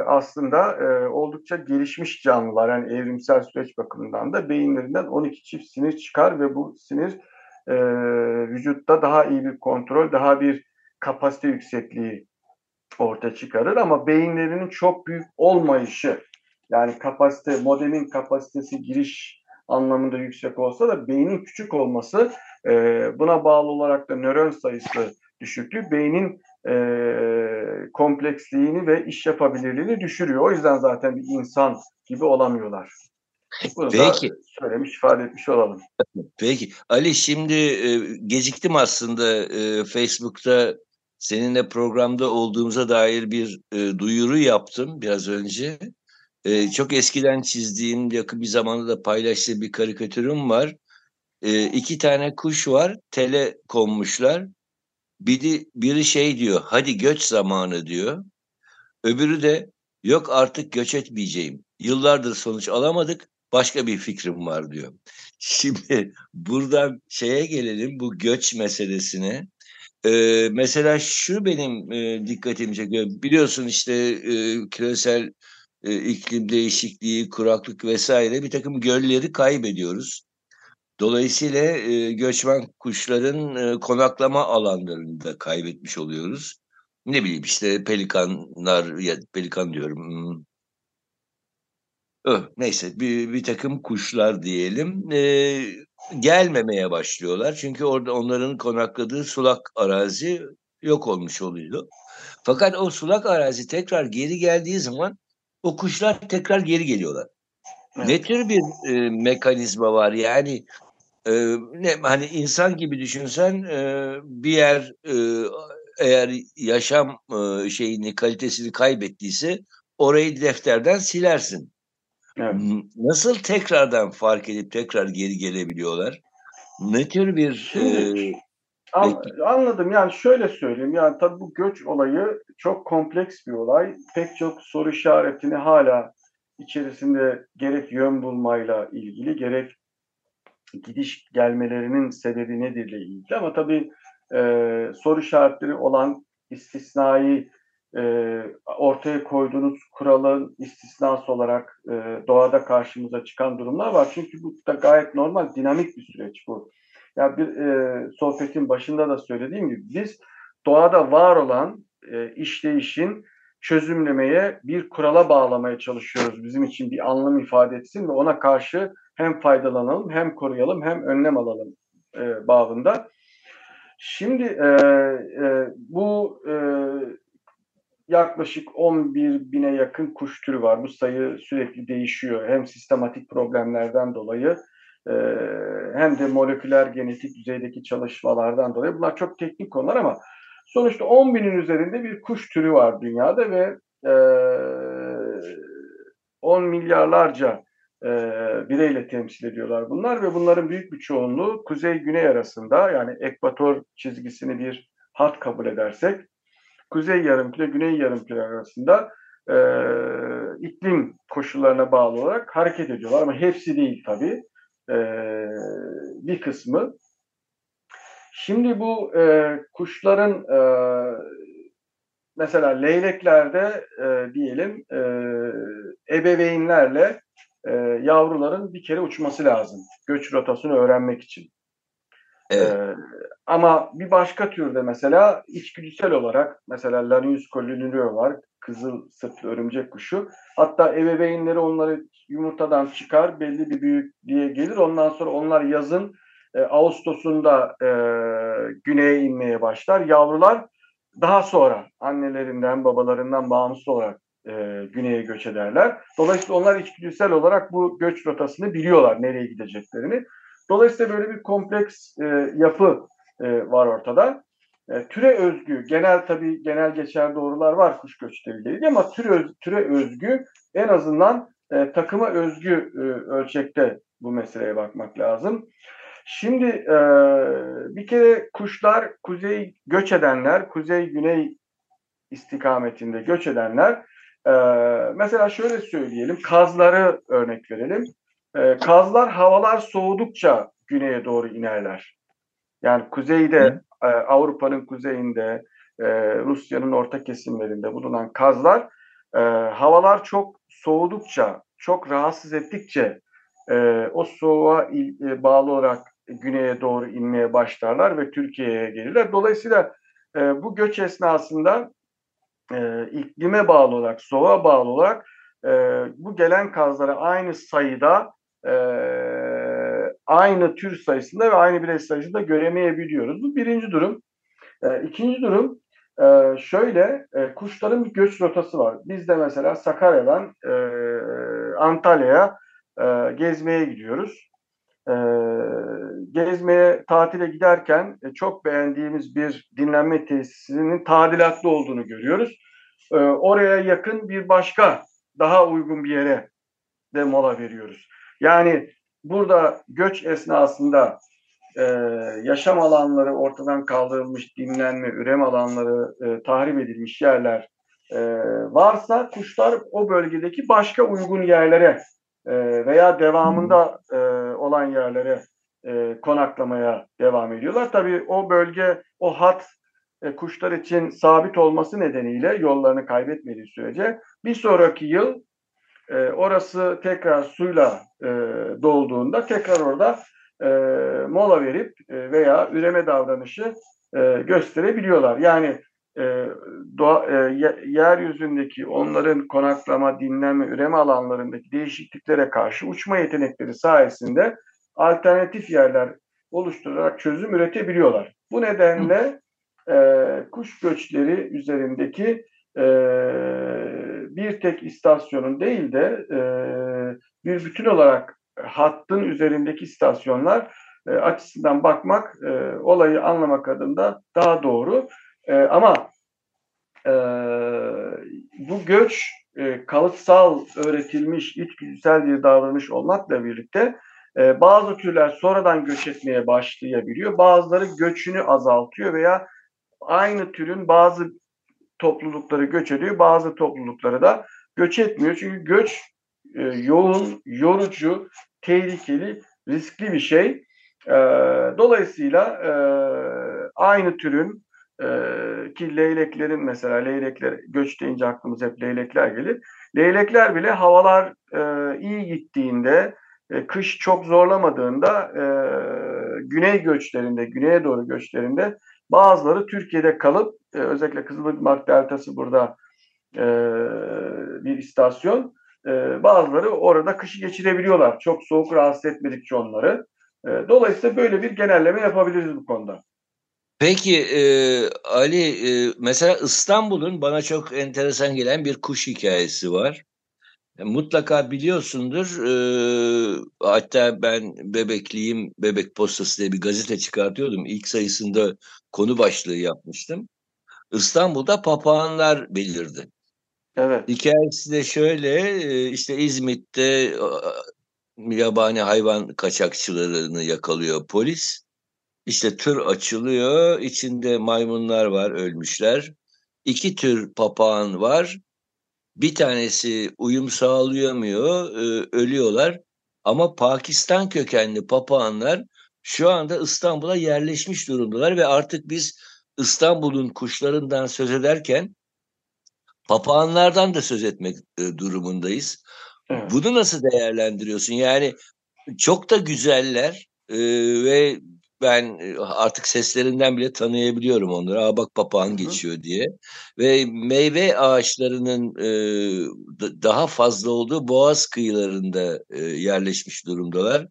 aslında e, oldukça gelişmiş canlılar. Yani evrimsel süreç bakımından da beyinlerinden 12 çift sinir çıkar ve bu sinir e, vücutta daha iyi bir kontrol, daha bir kapasite yüksekliği ortaya çıkarır. Ama beyinlerinin çok büyük olmayışı, yani kapasite, modemin kapasitesi, giriş anlamında yüksek olsa da beynin küçük olması e, buna bağlı olarak da nöron sayısı düşüklüğü beynin e, kompleksliğini ve iş yapabilirliğini düşürüyor. O yüzden zaten bir insan gibi olamıyorlar. Bunu Peki. da söylemiş, ifade etmiş olalım. Peki. Ali şimdi e, geciktim aslında e, Facebook'ta seninle programda olduğumuza dair bir e, duyuru yaptım biraz önce. E, çok eskiden çizdiğim, yakın bir zamanda da paylaştığım bir karikatürüm var. E, iki tane kuş var, tele konmuşlar. Biri, biri şey diyor, hadi göç zamanı diyor. Öbürü de yok artık göç etmeyeceğim. Yıllardır sonuç alamadık, başka bir fikrim var diyor. Şimdi buradan şeye gelelim bu göç meselesine. Ee, mesela şu benim e, dikkatimi çekiyor. Biliyorsun işte e, küresel e, iklim değişikliği, kuraklık vesaire bir takım gölleri kaybediyoruz. Dolayısıyla e, göçmen kuşların e, konaklama alanlarını da kaybetmiş oluyoruz. Ne bileyim işte pelikanlar, ya pelikan diyorum. Hmm. Öh, neyse bir, bir takım kuşlar diyelim. E, gelmemeye başlıyorlar. Çünkü orada onların konakladığı sulak arazi yok olmuş oluyor. Fakat o sulak arazi tekrar geri geldiği zaman o kuşlar tekrar geri geliyorlar. Evet. Ne tür bir e, mekanizma var? Yani e, ne hani insan gibi düşünsen e, bir yer e, eğer yaşam e, şeyini kalitesini kaybettiyse orayı defterden silersin. Evet. Nasıl tekrardan fark edip tekrar geri gelebiliyorlar? Ne tür bir e, an, anladım yani şöyle söyleyeyim yani tabii bu göç olayı çok kompleks bir olay. Pek çok soru işaretini hala içerisinde gerek yön bulmayla ilgili gerek gidiş gelmelerinin sebebi nedirle ilgili ama tabii e, soru işaretleri olan istisnai e, ortaya koyduğunuz kuralın istisnası olarak e, doğada karşımıza çıkan durumlar var. Çünkü bu da gayet normal, dinamik bir süreç bu. Ya yani bir e, sohbetin başında da söylediğim gibi biz doğada var olan e, işleyişin çözümlemeye bir kurala bağlamaya çalışıyoruz. Bizim için bir anlam ifade etsin ve ona karşı hem faydalanalım hem koruyalım hem önlem alalım e, bağında. Şimdi e, e, bu e, yaklaşık 11 bine yakın kuş türü var. Bu sayı sürekli değişiyor. Hem sistematik problemlerden dolayı e, hem de moleküler genetik düzeydeki çalışmalardan dolayı. Bunlar çok teknik konular ama sonuçta 10 binin üzerinde bir kuş türü var dünyada ve e, 10 milyarlarca e, bireyle temsil ediyorlar bunlar ve bunların büyük bir çoğunluğu kuzey-güney arasında yani ekvator çizgisini bir hat kabul edersek kuzey yarımküre, güney yarımküre arasında e, iklim koşullarına bağlı olarak hareket ediyorlar. Ama hepsi değil tabii. E, bir kısmı. Şimdi bu e, kuşların e, mesela leyleklerde e, diyelim e, ebeveynlerle e, yavruların bir kere uçması lazım. Göç rotasını öğrenmek için. Evet. Ee, ama bir başka türde mesela içgüdüsel olarak mesela Lanius collinulio var. Kızıl sırtlı örümcek kuşu. Hatta ebeveynleri onları yumurtadan çıkar belli bir büyüklüğe gelir. Ondan sonra onlar yazın e, Ağustos'unda e, güneye inmeye başlar. Yavrular daha sonra annelerinden babalarından bağımsız olarak e, güneye göç ederler. Dolayısıyla onlar içgüdüsel olarak bu göç rotasını biliyorlar nereye gideceklerini. Dolayısıyla böyle bir kompleks e, yapı e, var ortada. E, türe özgü, genel tabii genel geçer doğrular var kuş göçleriyle ilgili ama türe, öz, türe özgü en azından e, takıma özgü e, ölçekte bu meseleye bakmak lazım. Şimdi e, bir kere kuşlar kuzey göç edenler, kuzey-güney istikametinde göç edenler e, mesela şöyle söyleyelim, kazları örnek verelim. E, kazlar havalar soğudukça güneye doğru inerler. Yani kuzeyde, e, Avrupa'nın kuzeyinde, e, Rusya'nın orta kesimlerinde bulunan kazlar e, havalar çok soğudukça, çok rahatsız ettikçe e, o soğuğa il, e, bağlı olarak güneye doğru inmeye başlarlar ve Türkiye'ye gelirler. Dolayısıyla e, bu göç esnasında e, iklime bağlı olarak, soğuğa bağlı olarak e, bu gelen kazlara aynı sayıda e, aynı tür sayısında ve aynı birey sayısında göremeyebiliyoruz. Bu birinci durum. E, ikinci durum e, şöyle e, kuşların bir göç rotası var. Biz de mesela Sakarya'dan e, Antalya'ya e, gezmeye gidiyoruz. E, gezmeye, tatile giderken e, çok beğendiğimiz bir dinlenme tesisinin tadilatlı olduğunu görüyoruz. E, oraya yakın bir başka daha uygun bir yere de mola veriyoruz. Yani burada göç esnasında e, yaşam alanları ortadan kaldırılmış, dinlenme, ürem alanları e, tahrip edilmiş yerler e, varsa kuşlar o bölgedeki başka uygun yerlere e, veya devamında e, olan yerlere e, konaklamaya devam ediyorlar. Tabii o bölge, o hat e, kuşlar için sabit olması nedeniyle yollarını kaybetmediği sürece bir sonraki yıl e, orası tekrar suyla e, dolduğunda tekrar orada e, mola verip e, veya üreme davranışı e, gösterebiliyorlar. Yani e, doğa, e, yeryüzündeki onların konaklama, dinlenme, üreme alanlarındaki değişikliklere karşı uçma yetenekleri sayesinde alternatif yerler oluşturarak çözüm üretebiliyorlar. Bu nedenle e, kuş göçleri üzerindeki e, bir tek istasyonun değil de e, bir bütün olarak hattın üzerindeki istasyonlar e, açısından bakmak, e, olayı anlamak adında daha doğru. E, ama e, bu göç e, kalıtsal öğretilmiş içgüdüsel bir davranış olmakla birlikte e, bazı türler sonradan göç etmeye başlayabiliyor. Bazıları göçünü azaltıyor veya aynı türün bazı toplulukları göç ediyor, bazı toplulukları da göç etmiyor. Çünkü göç e, yoğun, yorucu, tehlikeli, riskli bir şey. E, dolayısıyla e, aynı türün e, ki leyleklerin mesela leylekler göç deyince aklımız hep leylekler gelir. Leylekler bile havalar e, iyi gittiğinde, e, kış çok zorlamadığında e, güney göçlerinde, güneye doğru göçlerinde bazıları Türkiye'de kalıp e, özellikle Kızılırmak Deltası burada e, bir istasyon. E, bazıları orada kışı geçirebiliyorlar. Çok soğuk rahatsız etmedikçe onları. E, dolayısıyla böyle bir genelleme yapabiliriz bu konuda. Peki e, Ali e, mesela İstanbul'un bana çok enteresan gelen bir kuş hikayesi var. E, mutlaka biliyorsundur. E, hatta ben bebekliyim, Bebek Postası diye bir gazete çıkartıyordum. İlk sayısında konu başlığı yapmıştım. İstanbul'da papağanlar belirdi. Evet. Hikayesi de şöyle, e, işte İzmit'te yabani hayvan kaçakçılarını yakalıyor polis. İşte tır açılıyor, içinde maymunlar var, ölmüşler. İki tür papağan var. Bir tanesi uyum sağlayamıyor, e, ölüyorlar. Ama Pakistan kökenli papağanlar şu anda İstanbul'a yerleşmiş durumdalar ve artık biz İstanbul'un kuşlarından söz ederken papağanlardan da söz etmek e, durumundayız. Evet. Bunu nasıl değerlendiriyorsun? Yani çok da güzeller e, ve ben e, artık seslerinden bile tanıyabiliyorum onları. Aa bak papağan Hı-hı. geçiyor diye. Ve meyve ağaçlarının e, daha fazla olduğu boğaz kıyılarında e, yerleşmiş durumdalar.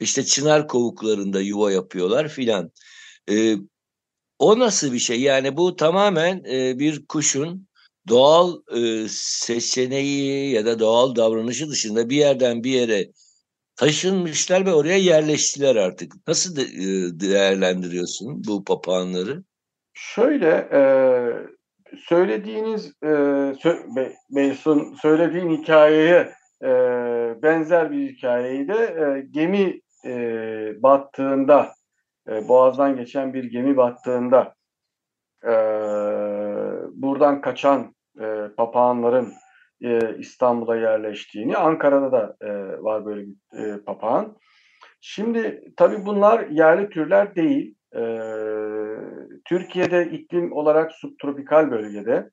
İşte çınar kovuklarında yuva yapıyorlar filan. E, o nasıl bir şey? Yani bu tamamen e, bir kuşun doğal e, seçeneği ya da doğal davranışı dışında bir yerden bir yere taşınmışlar ve oraya yerleştiler artık. Nasıl de, e, değerlendiriyorsun bu papağanları? Şöyle e, söylediğiniz e, sö Beysun söylediğin hikayeye e, benzer bir hikayeyi de e, gemi e, battığında e, Boğaz'dan geçen bir gemi battığında e, buradan kaçan e, papağanların e, İstanbul'a yerleştiğini, Ankara'da da e, var böyle bir e, papağan. Şimdi tabii bunlar yerli türler değil. E, Türkiye'de iklim olarak subtropikal bölgede.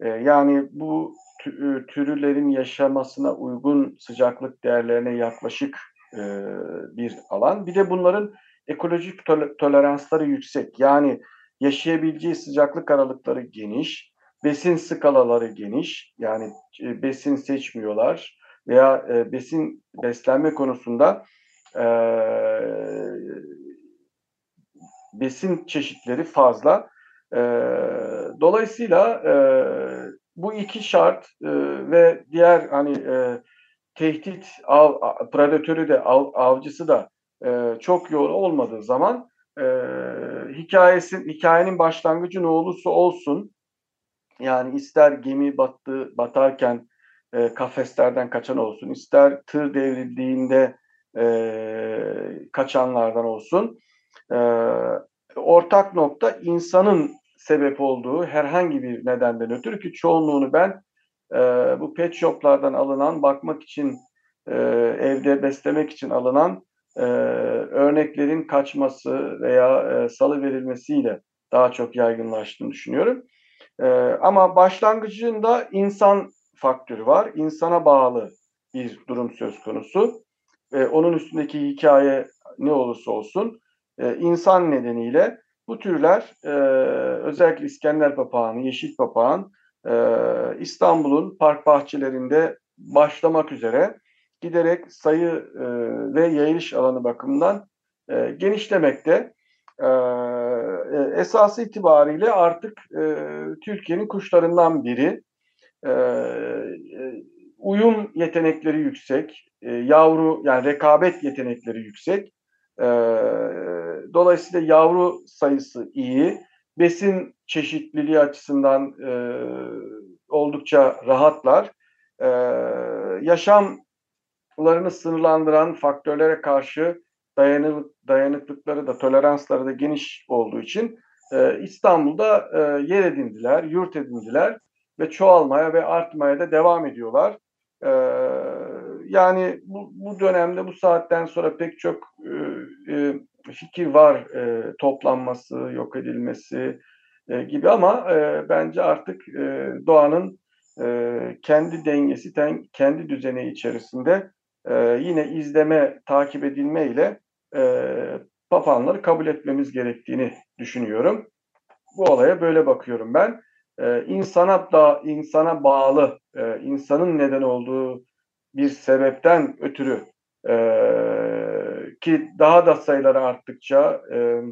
E, yani bu e, türlerin yaşamasına uygun sıcaklık değerlerine yaklaşık e, bir alan. Bir de bunların ekolojik toleransları yüksek. Yani yaşayabileceği sıcaklık aralıkları geniş, besin skalaları geniş. Yani e, besin seçmiyorlar veya e, besin beslenme konusunda e, besin çeşitleri fazla. Dolayısıyla bu iki şart ve diğer hani tehdit av, predatörü de av, avcısı da çok yoğun olmadığı zaman hikayesin hikayenin başlangıcı ne olursa olsun yani ister gemi battı batarken e, kafeslerden kaçan olsun, ister tır devrildiğinde e, kaçanlardan olsun. E, ortak nokta insanın sebep olduğu herhangi bir nedenden ötürü ki çoğunluğunu ben e, bu pet shoplardan alınan bakmak için e, evde beslemek için alınan e, örneklerin kaçması veya e, salı verilmesiyle daha çok yaygınlaştığını düşünüyorum. E, ama başlangıcında insan faktörü var. İnsana bağlı bir durum söz konusu. E, onun üstündeki hikaye ne olursa olsun e, insan nedeniyle bu türler e, özellikle İskender papağanı, yeşil papağan e, İstanbul'un park bahçelerinde başlamak üzere giderek sayı e, ve yayılış alanı bakımından e, genişlemekte. E, e, esası itibariyle artık e, Türkiye'nin kuşlarından biri. E, e, uyum yetenekleri yüksek, e, yavru yani rekabet yetenekleri yüksek. E, dolayısıyla yavru sayısı iyi, besin çeşitliliği açısından e, oldukça rahatlar. E, yaşamlarını sınırlandıran faktörlere karşı dayanık, dayanıklıkları da toleransları da geniş olduğu için e, İstanbul'da e, yer edindiler, yurt edindiler ve çoğalmaya ve artmaya da devam ediyorlar. E, yani bu, bu dönemde bu saatten sonra pek çok e, e, fikir var e, toplanması, yok edilmesi e, gibi ama e, bence artık e, doğanın e, kendi dengesi, ten, kendi düzeni içerisinde e, yine izleme, takip edilme ile e, papağanları kabul etmemiz gerektiğini düşünüyorum. Bu olaya böyle bakıyorum ben. E, insana da insana bağlı, e, insanın neden olduğu bir sebepten ötürü e, ki daha da sayıları arttıkça e,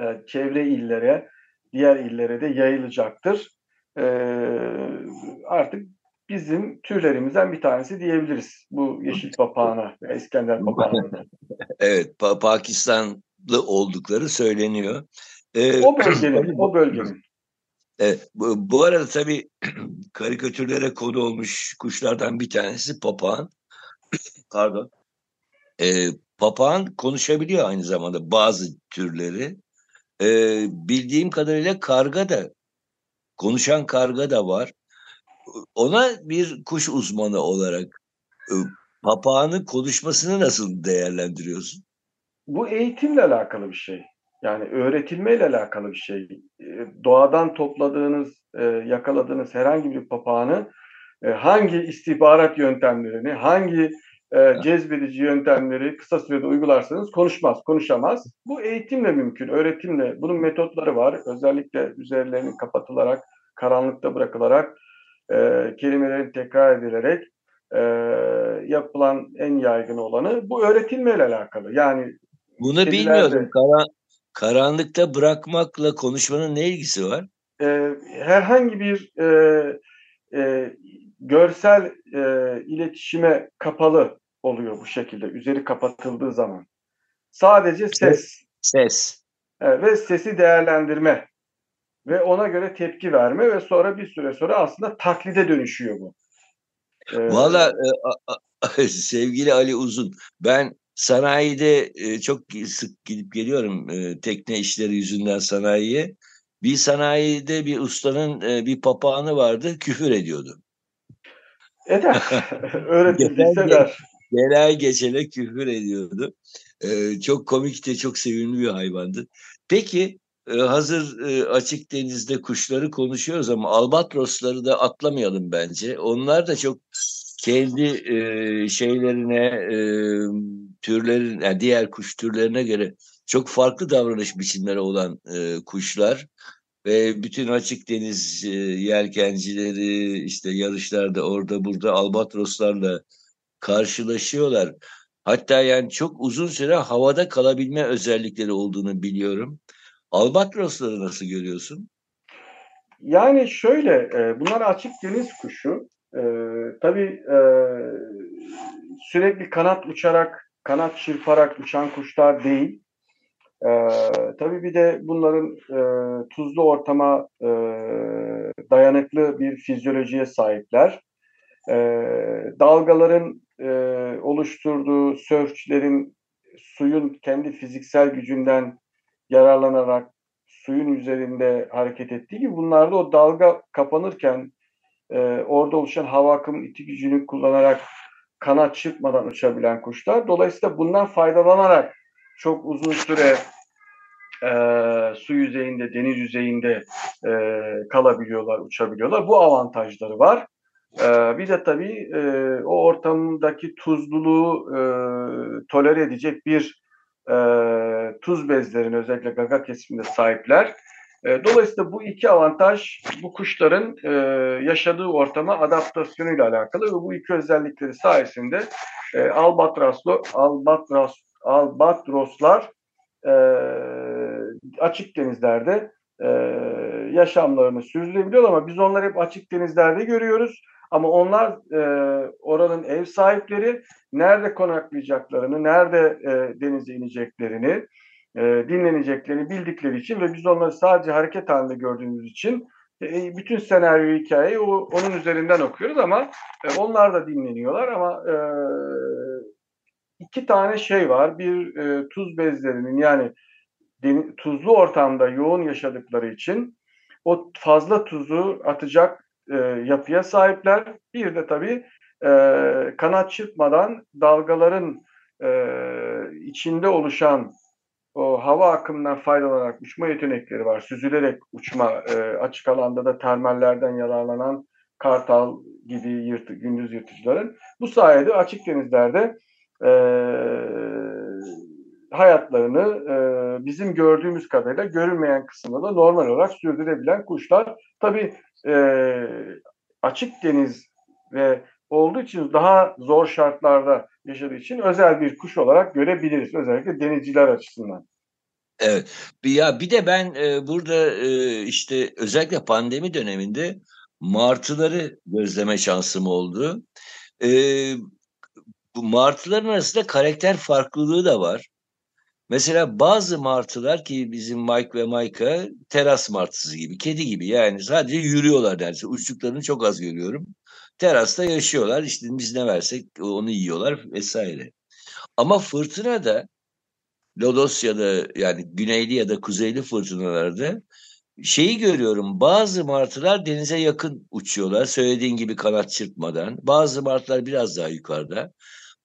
e, çevre illere, diğer illere de yayılacaktır. E, artık bizim türlerimizden bir tanesi diyebiliriz bu yeşil papağana İskender papağanı. evet, pa Pakistanlı oldukları söyleniyor. Ee, o bölgenin, o bölgenin. Evet, bu, bu arada tabii karikatürlere konu olmuş kuşlardan bir tanesi papağan. Pardon. Ee, papağan konuşabiliyor aynı zamanda bazı türleri. Ee, bildiğim kadarıyla karga da, konuşan karga da var. Ona bir kuş uzmanı olarak e, papağanın konuşmasını nasıl değerlendiriyorsun? Bu eğitimle alakalı bir şey. Yani öğretilmeyle alakalı bir şey. E, doğadan topladığınız, e, yakaladığınız herhangi bir papağanı hangi istihbarat yöntemlerini, hangi cezbedici yöntemleri kısa sürede uygularsanız konuşmaz, konuşamaz. Bu eğitimle mümkün, öğretimle. Bunun metotları var. Özellikle üzerlerinin kapatılarak, karanlıkta bırakılarak e, kelimelerin tekrar edilerek e, yapılan en yaygın olanı bu öğretilmeyle alakalı. Yani bunu bilmiyordum. Karan, karanlıkta bırakmakla konuşmanın ne ilgisi var? E, herhangi bir e, e, görsel e, iletişime kapalı oluyor bu şekilde. Üzeri kapatıldığı zaman. Sadece ses. Ses. E, ve sesi değerlendirme ve ona göre tepki verme ve sonra bir süre sonra aslında taklide dönüşüyor bu. Ee, Valla e, sevgili Ali Uzun ben sanayide e, çok sık gidip geliyorum e, tekne işleri yüzünden sanayiye. Bir sanayide bir ustanın e, bir papağanı vardı küfür ediyordu. Eder. Öğretildiyse der. Genel geçene küfür ediyordu. Ee, çok komikti, çok sevimli bir hayvandı. Peki hazır e, açık denizde kuşları konuşuyoruz ama albatrosları da atlamayalım bence. Onlar da çok kendi e, şeylerine, e, türlerin, yani diğer kuş türlerine göre çok farklı davranış biçimleri olan kuşlar ve bütün açık deniz yelkencileri işte yarışlarda orada burada albatroslarla karşılaşıyorlar. Hatta yani çok uzun süre havada kalabilme özellikleri olduğunu biliyorum. Albatrosları nasıl görüyorsun? Yani şöyle, e, bunlar açık deniz kuşu. E, tabii e, sürekli kanat uçarak, kanat çırparak uçan kuşlar değil. E, tabii bir de bunların e, tuzlu ortama e, dayanıklı bir fizyolojiye sahipler. E, dalgaların e, oluşturduğu sörfçlerin suyun kendi fiziksel gücünden yararlanarak suyun üzerinde hareket ettiği gibi bunlarda o dalga kapanırken e, orada oluşan hava akımın iti gücünü kullanarak kanat çırpmadan uçabilen kuşlar. Dolayısıyla bundan faydalanarak çok uzun süre e, su yüzeyinde, deniz yüzeyinde e, kalabiliyorlar, uçabiliyorlar. Bu avantajları var. E, bir de tabii e, o ortamdaki tuzluluğu e, tolere edecek bir e, tuz bezlerin özellikle gaga kesiminde sahipler. E, dolayısıyla bu iki avantaj bu kuşların e, yaşadığı ortama adaptasyonuyla alakalı ve bu iki özellikleri sayesinde e, albatroslu, albatros, albatroslar e, açık denizlerde e, yaşamlarını sürdürebiliyor ama biz onları hep açık denizlerde görüyoruz. Ama onlar e, oranın ev sahipleri nerede konaklayacaklarını, nerede e, denize ineceklerini, e, dinleneceklerini bildikleri için ve biz onları sadece hareket halinde gördüğümüz için e, bütün senaryo hikayeyi o, onun üzerinden okuyoruz ama e, onlar da dinleniyorlar ama e, iki tane şey var. Bir e, tuz bezlerinin yani tuzlu ortamda yoğun yaşadıkları için o fazla tuzu atacak e, yapıya sahipler. Bir de tabii e, kanat çırpmadan dalgaların e, içinde oluşan o hava akımından faydalanarak uçma yetenekleri var. Süzülerek uçma, e, açık alanda da termallerden yararlanan kartal gibi yırtı, gündüz yırtıcıların. Bu sayede açık denizlerde e, hayatlarını e, bizim gördüğümüz kadarıyla görünmeyen kısımda da normal olarak sürdürebilen kuşlar. Tabii e, açık deniz ve olduğu için daha zor şartlarda yaşadığı için özel bir kuş olarak görebiliriz. Özellikle denizciler açısından. Evet. Ya bir de ben e, burada e, işte özellikle pandemi döneminde martıları gözleme şansım oldu. E, bu martıların arasında karakter farklılığı da var. Mesela bazı martılar ki bizim Mike ve Mike'a teras martısı gibi, kedi gibi yani sadece yürüyorlar neredeyse. Uçtuklarını çok az görüyorum. Terasta yaşıyorlar. İşte biz ne versek onu yiyorlar vesaire. Ama fırtınada Lodos ya da yani güneyli ya da kuzeyli fırtınalarda şeyi görüyorum. Bazı martılar denize yakın uçuyorlar. Söylediğin gibi kanat çırpmadan. Bazı martılar biraz daha yukarıda.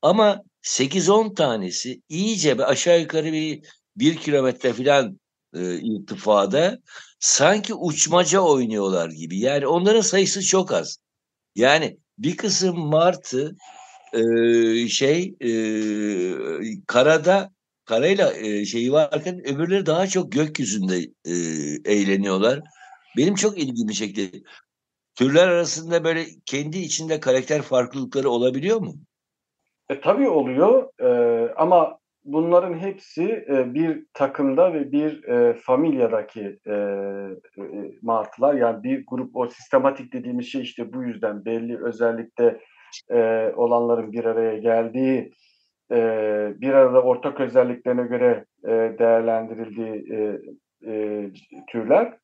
Ama 8-10 tanesi iyice bir aşağı yukarı bir bir kilometre falan e, irtifada sanki uçmaca oynuyorlar gibi. Yani onların sayısı çok az. Yani bir kısım martı e, şey e, karada karayla e, şeyi varken öbürleri daha çok gökyüzünde e, eğleniyorlar. Benim çok ilgimi çekti. Türler arasında böyle kendi içinde karakter farklılıkları olabiliyor mu? E, tabii oluyor e, ama bunların hepsi e, bir takımda ve bir e, familyadaki e, e, martılar. Yani bir grup o sistematik dediğimiz şey işte bu yüzden belli özellikle e, olanların bir araya geldiği e, bir arada ortak özelliklerine göre e, değerlendirildiği e, e, türler.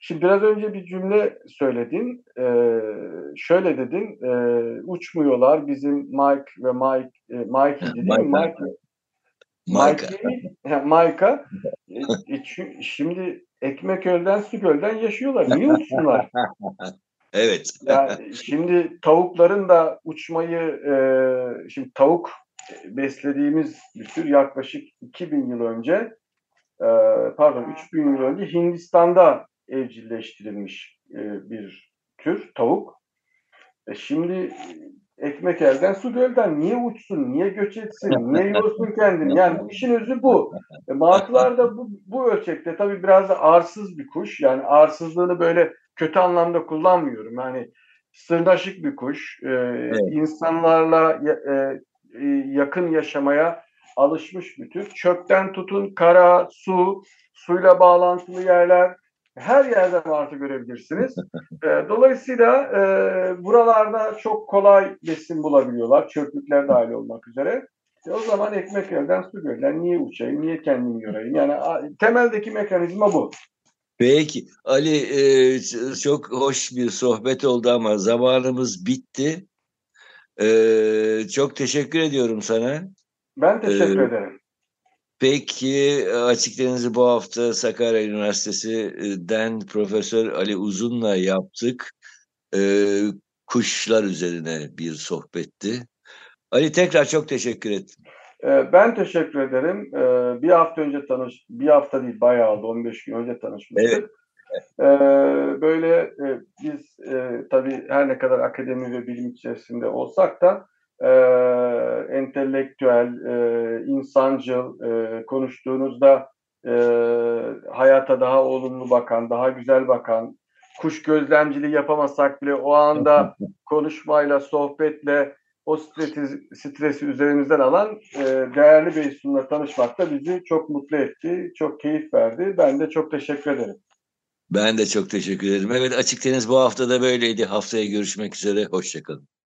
Şimdi biraz önce bir cümle söyledin. Ee, şöyle dedin. E, uçmuyorlar. Bizim Mike ve Mike e, Mike değil mi? Mike. Mike'a. Mike'a. e, şimdi ekmek ölden su gölden yaşıyorlar. Niye uçsunlar? evet. Yani şimdi tavukların da uçmayı e, şimdi tavuk beslediğimiz bir tür yaklaşık 2000 yıl önce e, pardon 3000 yıl önce Hindistan'da evcilleştirilmiş e, bir tür tavuk. E şimdi ekmek elden su gölden niye uçsun, niye göç etsin, niye yorsun kendini? Yani işin özü bu. E, martılar da bu, bu ölçekte tabii biraz da arsız bir kuş. Yani arsızlığını böyle kötü anlamda kullanmıyorum. Yani sırnaşık bir kuş. E, evet. insanlarla e, e, yakın yaşamaya alışmış bir tür. Çöpten tutun kara, su, suyla bağlantılı yerler, her yerde martı görebilirsiniz. E, dolayısıyla e, buralarda çok kolay besin bulabiliyorlar. Çöplükler dahil olmak üzere. E, o zaman ekmek elden su gölden. Niye uçayım, niye kendimi yorayım? Yani temeldeki mekanizma bu. Peki Ali e, çok hoş bir sohbet oldu ama zamanımız bitti. E, çok teşekkür ediyorum sana. Ben teşekkür ee, ederim. Peki Açık Deniz'i bu hafta Sakarya Üniversitesi'den Profesör Ali Uzun'la yaptık. Ee, kuşlar üzerine bir sohbetti. Ali tekrar çok teşekkür ettim. Ee, ben teşekkür ederim. Bir hafta önce tanış, bir hafta değil bayağı oldu, 15 gün önce tanışmıştık. Evet. Böyle e, biz e, tabii her ne kadar akademi ve bilim içerisinde olsak da e, entelektüel, e, insancıl e, konuştuğunuzda e, hayata daha olumlu bakan, daha güzel bakan, kuş gözlemciliği yapamasak bile o anda konuşmayla, sohbetle o stresi, stresi üzerimizden alan e, değerli bir isimle tanışmak da bizi çok mutlu etti, çok keyif verdi. Ben de çok teşekkür ederim. Ben de çok teşekkür ederim. Evet Açık Deniz bu hafta da böyleydi. Haftaya görüşmek üzere. Hoşçakalın.